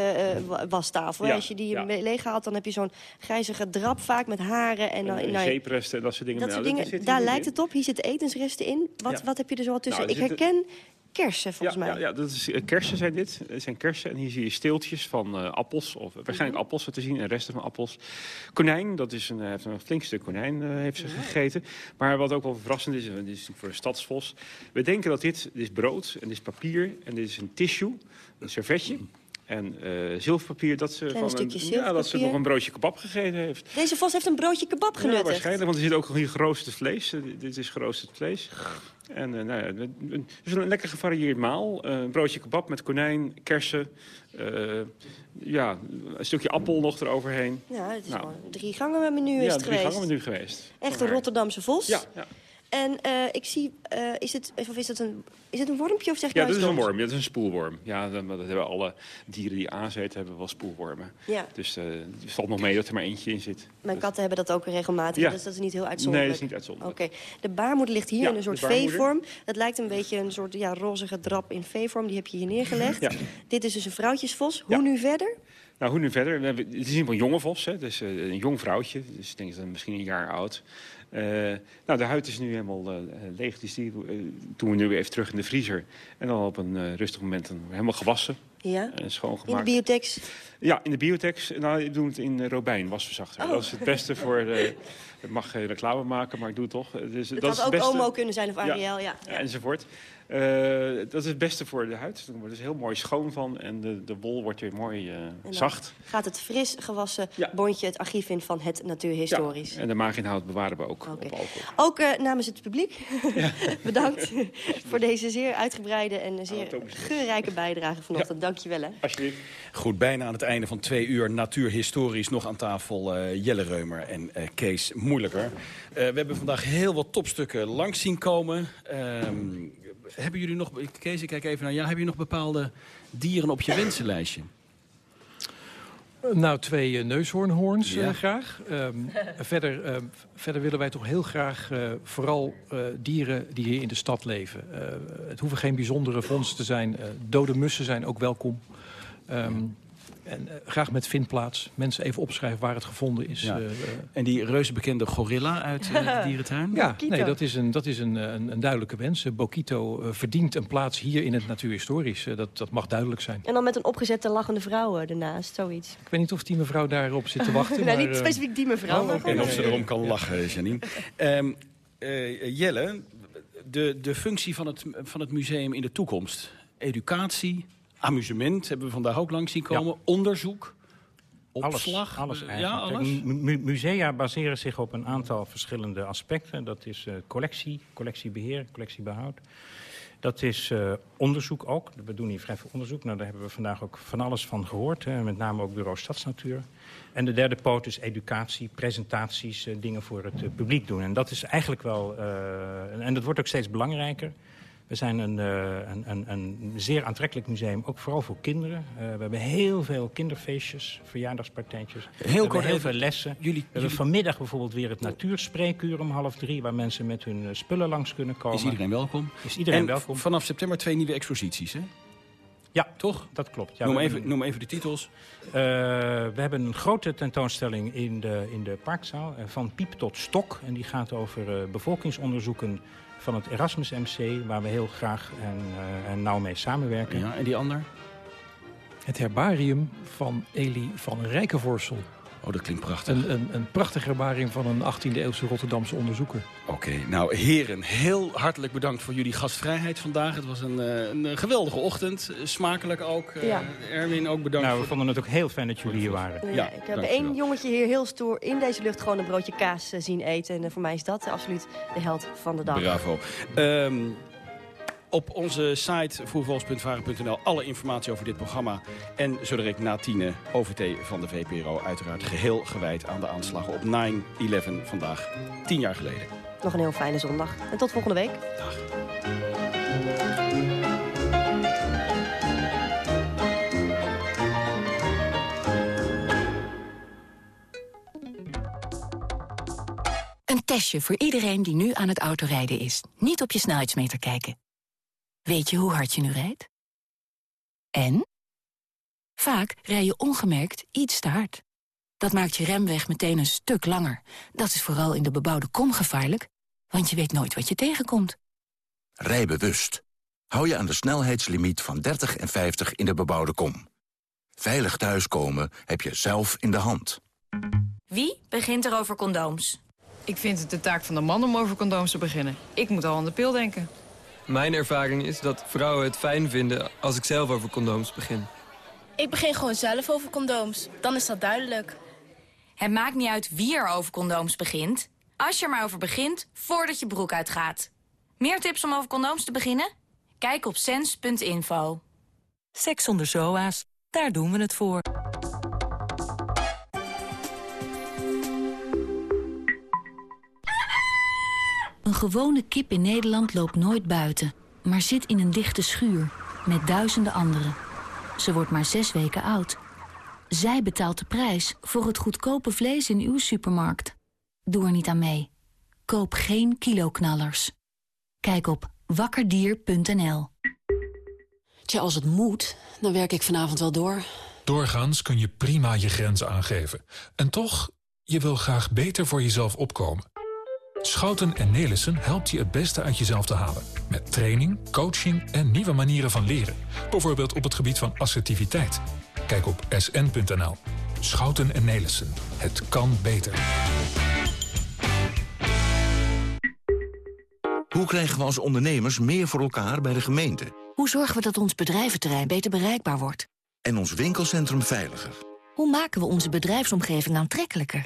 uh, wastafel. Als je die ja. leeg haalt, dan heb je zo'n grijzige drap vaak met haren. En, en, nou, zeepresten en dat soort dingen. Dat soort nou, dingen daar lijkt het op. Hier zitten etensresten in. Wat, wat heb je er zo tussen? Nou, Ik herken kersen, volgens ja, mij. Ja, ja dat is, uh, kersen zijn dit. Het zijn kersen. En hier zie je steeltjes van uh, appels. Of waarschijnlijk -hmm. appels te zien en resten van appels. Konijn, dat is een, heeft een flink stuk konijn uh, heeft ze ja. gegeten. Maar wat ook wel verrassend is, en dit is natuurlijk voor een stadsvos. We denken dat dit, dit is brood en dit is papier en dit is een tissue, een servetje. En uh, zilverpapier, dat ze, van een, ja, dat ze nog een broodje kebab gegeten heeft. Deze vos heeft een broodje kebab genuttigd? Ja, waarschijnlijk, want er zit ook hier geroosterd vlees. Uh, dit is geroosterd vlees. En uh, nou ja, dus een lekker gevarieerd maal. een broodje kebab met konijn, kersen. ja, een stukje appel nog eroverheen. Ja, het is nou. gewoon drie gangen menu is ja, het drie geweest. gangen menu geweest. Echt een Rotterdamse vos? Ja, ja. En uh, ik zie, uh, is, het, of is, het een, is het een wormpje of zeg je Ja, nou dit is een worm. Dat is een spoelworm. Ja, dat, dat hebben alle dieren die aanzeten hebben wel spoelwormen. Ja. Dus uh, het valt nog mee dat er maar eentje in zit. Mijn katten hebben dat ook regelmatig, Ja. dus dat is niet heel uitzonderlijk. Nee, dat is niet uitzonderlijk. Oké. De baarmoeder ligt hier Ja, in een soort. V-vorm. Het lijkt een beetje een soort ja, rozige drap in V-vorm. Die heb je hier neergelegd. Ja. Dit is dus een vrouwtjesvos. Hoe nu verder? Nou, hoe nu verder? Het is in ieder geval een jonge vos, hè? dus eh, een jong vrouwtje. Dus ik denk dat misschien een jaar oud. Eh, nou, de huid is nu helemaal eh, leeg. Dus die eh, doen we nu weer even terug in de vriezer. En dan op een eh, rustig moment helemaal gewassen Ja. en In de schoongemaakt. biotex. Ja, in de biotex. Nou, ik doe het in eh, Robijn, wasverzachter. Oh. Dat is het beste voor... De, ik mag geen reclame maken, maar ik doe het toch. Dus, Het dat is had ook beste. Omo kunnen zijn of Ariel. Ja. Ja. Ja, enzovoort. Eh, dat is het beste voor de huid. Er wordt dus heel mooi schoon van en de, de wol wordt weer mooi eh, En dan zacht. gaat het fris gewassen Ja. bondje het archief in van het Natuurhistorisch. En de maaginhoud bewaren we ook op alcohol. Ook eh, namens het publiek bedankt voor deze zeer uitgebreide en zeer geurrijke bijdrage vanochtend. Dank je wel. Hè. Alsjeblieft. Goed, bijna aan het einde van twee uur natuurhistorisch. Nog aan tafel eh, Jelle Reumer en eh, Kees Moeilijker. Eh, we hebben vandaag heel wat topstukken langs zien komen. Ehm, hebben jullie nog, Kees, ik kijk even naar jou. Hebben jullie nog bepaalde dieren op je wensenlijstje? Nou, twee neushoornhoorns graag. Ehm, verder, ehm, verder willen wij toch heel graag vooral dieren die hier in de stad leven. het hoeven geen bijzondere vondsten te zijn. dode mussen zijn ook welkom. Um, en uh, graag met vindplaats. Mensen even opschrijven waar het gevonden is. Ja. Uh, en die reuze bekende gorilla uit de dierentuin? Ja, nee, dat is een, dat is een, een, een duidelijke wens. Bokito verdient een plaats hier in het natuurhistorisch. dat, dat mag duidelijk zijn. En dan met een opgezette lachende vrouw ernaast, zoiets. Ik weet niet of die mevrouw daarop zit te wachten. nee, maar, niet specifiek die mevrouw. Oh, okay. En of ze erom kan lachen, Janine. Um, Jelle, de, de functie van het, van het museum in de toekomst. Educatie, amusement hebben we vandaag ook langs zien komen. Onderzoek. Opslag. Alles, alles ja, alles? musea baseren zich op een aantal verschillende aspecten. Dat is uh, collectie, collectiebeheer, collectiebehoud. Dat is uh, onderzoek ook. We doen hier vrij veel onderzoek. Nou, daar hebben we vandaag ook van alles van gehoord. Hè. Met name ook Bureau Stadsnatuur. En de derde poot is educatie, presentaties, uh, dingen voor het publiek doen. En dat is eigenlijk wel... en dat wordt ook steeds belangrijker. We zijn een, uh, een, een, een, zeer aantrekkelijk museum, ook vooral voor kinderen. Uh, we hebben heel veel kinderfeestjes, verjaardagspartijtjes. Heel kort heel veel lessen. Jullie, we hebben vanmiddag bijvoorbeeld weer het natuurspreekuur om half drie... waar mensen met hun uh, spullen langs kunnen komen. Is iedereen welkom? Is iedereen en welkom. vanaf september twee nieuwe exposities, hè? Ja, toch? Dat klopt. Ja, noem, even, noem even de titels. we hebben een grote tentoonstelling in de, in de parkzaal. van piep tot stok. En die gaat over bevolkingsonderzoeken van het Erasmus MC, waar we heel graag en, uh, en nauw mee samenwerken. Ja, en die ander? Het herbarium van Elie van Rijkenvorsel. Oh, dat klinkt prachtig. Een, een, een prachtig herbarium van een 18e-eeuwse Rotterdamse onderzoeker. Oké, nou heren, heel hartelijk bedankt voor jullie gastvrijheid vandaag. Het was een, eh, een geweldige ochtend, smakelijk ook. Eh, ja. Erwin, ook bedankt. Nou, we vonden het ook heel fijn dat jullie hier waren. Ja, ik heb één jongetje hier heel stoer in deze lucht gewoon een broodje kaas eh, zien eten. En voor mij is dat absoluut de held van de dag. Bravo. Um, op onze site voervolks.varen.nl alle informatie over dit programma. En zo direct na tienen OVT van de VPRO. Uiteraard geheel gewijd aan de aanslagen op 9-11 vandaag. Tien jaar geleden. Nog een heel fijne zondag. En tot volgende week. Dag. Een testje voor iedereen die nu aan het autorijden is. Niet op je snelheidsmeter kijken. Weet je hoe hard je nu rijdt? En? Vaak rij je ongemerkt iets te hard. Dat maakt je remweg meteen een stuk langer. Dat is vooral in de bebouwde kom gevaarlijk, want je weet nooit wat je tegenkomt. Rij bewust. Hou je aan de snelheidslimiet van 30 en 50 in de bebouwde kom. Veilig thuiskomen heb je zelf in de hand. Wie begint er over condooms? Ik vind het de taak van de man om over condooms te beginnen. Ik moet al aan de pil denken. Mijn ervaring is dat vrouwen het fijn vinden als ik zelf over condooms begin. Ik begin gewoon zelf over condooms. Dan is dat duidelijk. Het maakt niet uit wie er over condooms begint. Als je er maar over begint, voordat je broek uitgaat. Meer tips om over condooms te beginnen? Kijk op sens.info. Seks zonder zoa's, daar doen we het voor. Een gewone kip in Nederland loopt nooit buiten, maar zit in een dichte schuur met duizenden anderen. Ze wordt maar zes weken oud. Zij betaalt de prijs voor het goedkope vlees in uw supermarkt. Doe er niet aan mee. Koop geen kiloknallers. Kijk op wakkerdier.nl. Tja, als het moet, dan werk ik vanavond wel door. Doorgaans kun je prima je grenzen aangeven. En toch, je wil graag beter voor jezelf opkomen. Schouten en Nelissen helpt je het beste uit jezelf te halen. Met training, coaching en nieuwe manieren van leren. Bijvoorbeeld op het gebied van assertiviteit. Kijk op sn.nl. Schouten en Nelissen. Het kan beter. Hoe krijgen we als ondernemers meer voor elkaar bij de gemeente? Hoe zorgen we dat ons bedrijventerrein beter bereikbaar wordt? En ons winkelcentrum veiliger? Hoe maken we onze bedrijfsomgeving aantrekkelijker?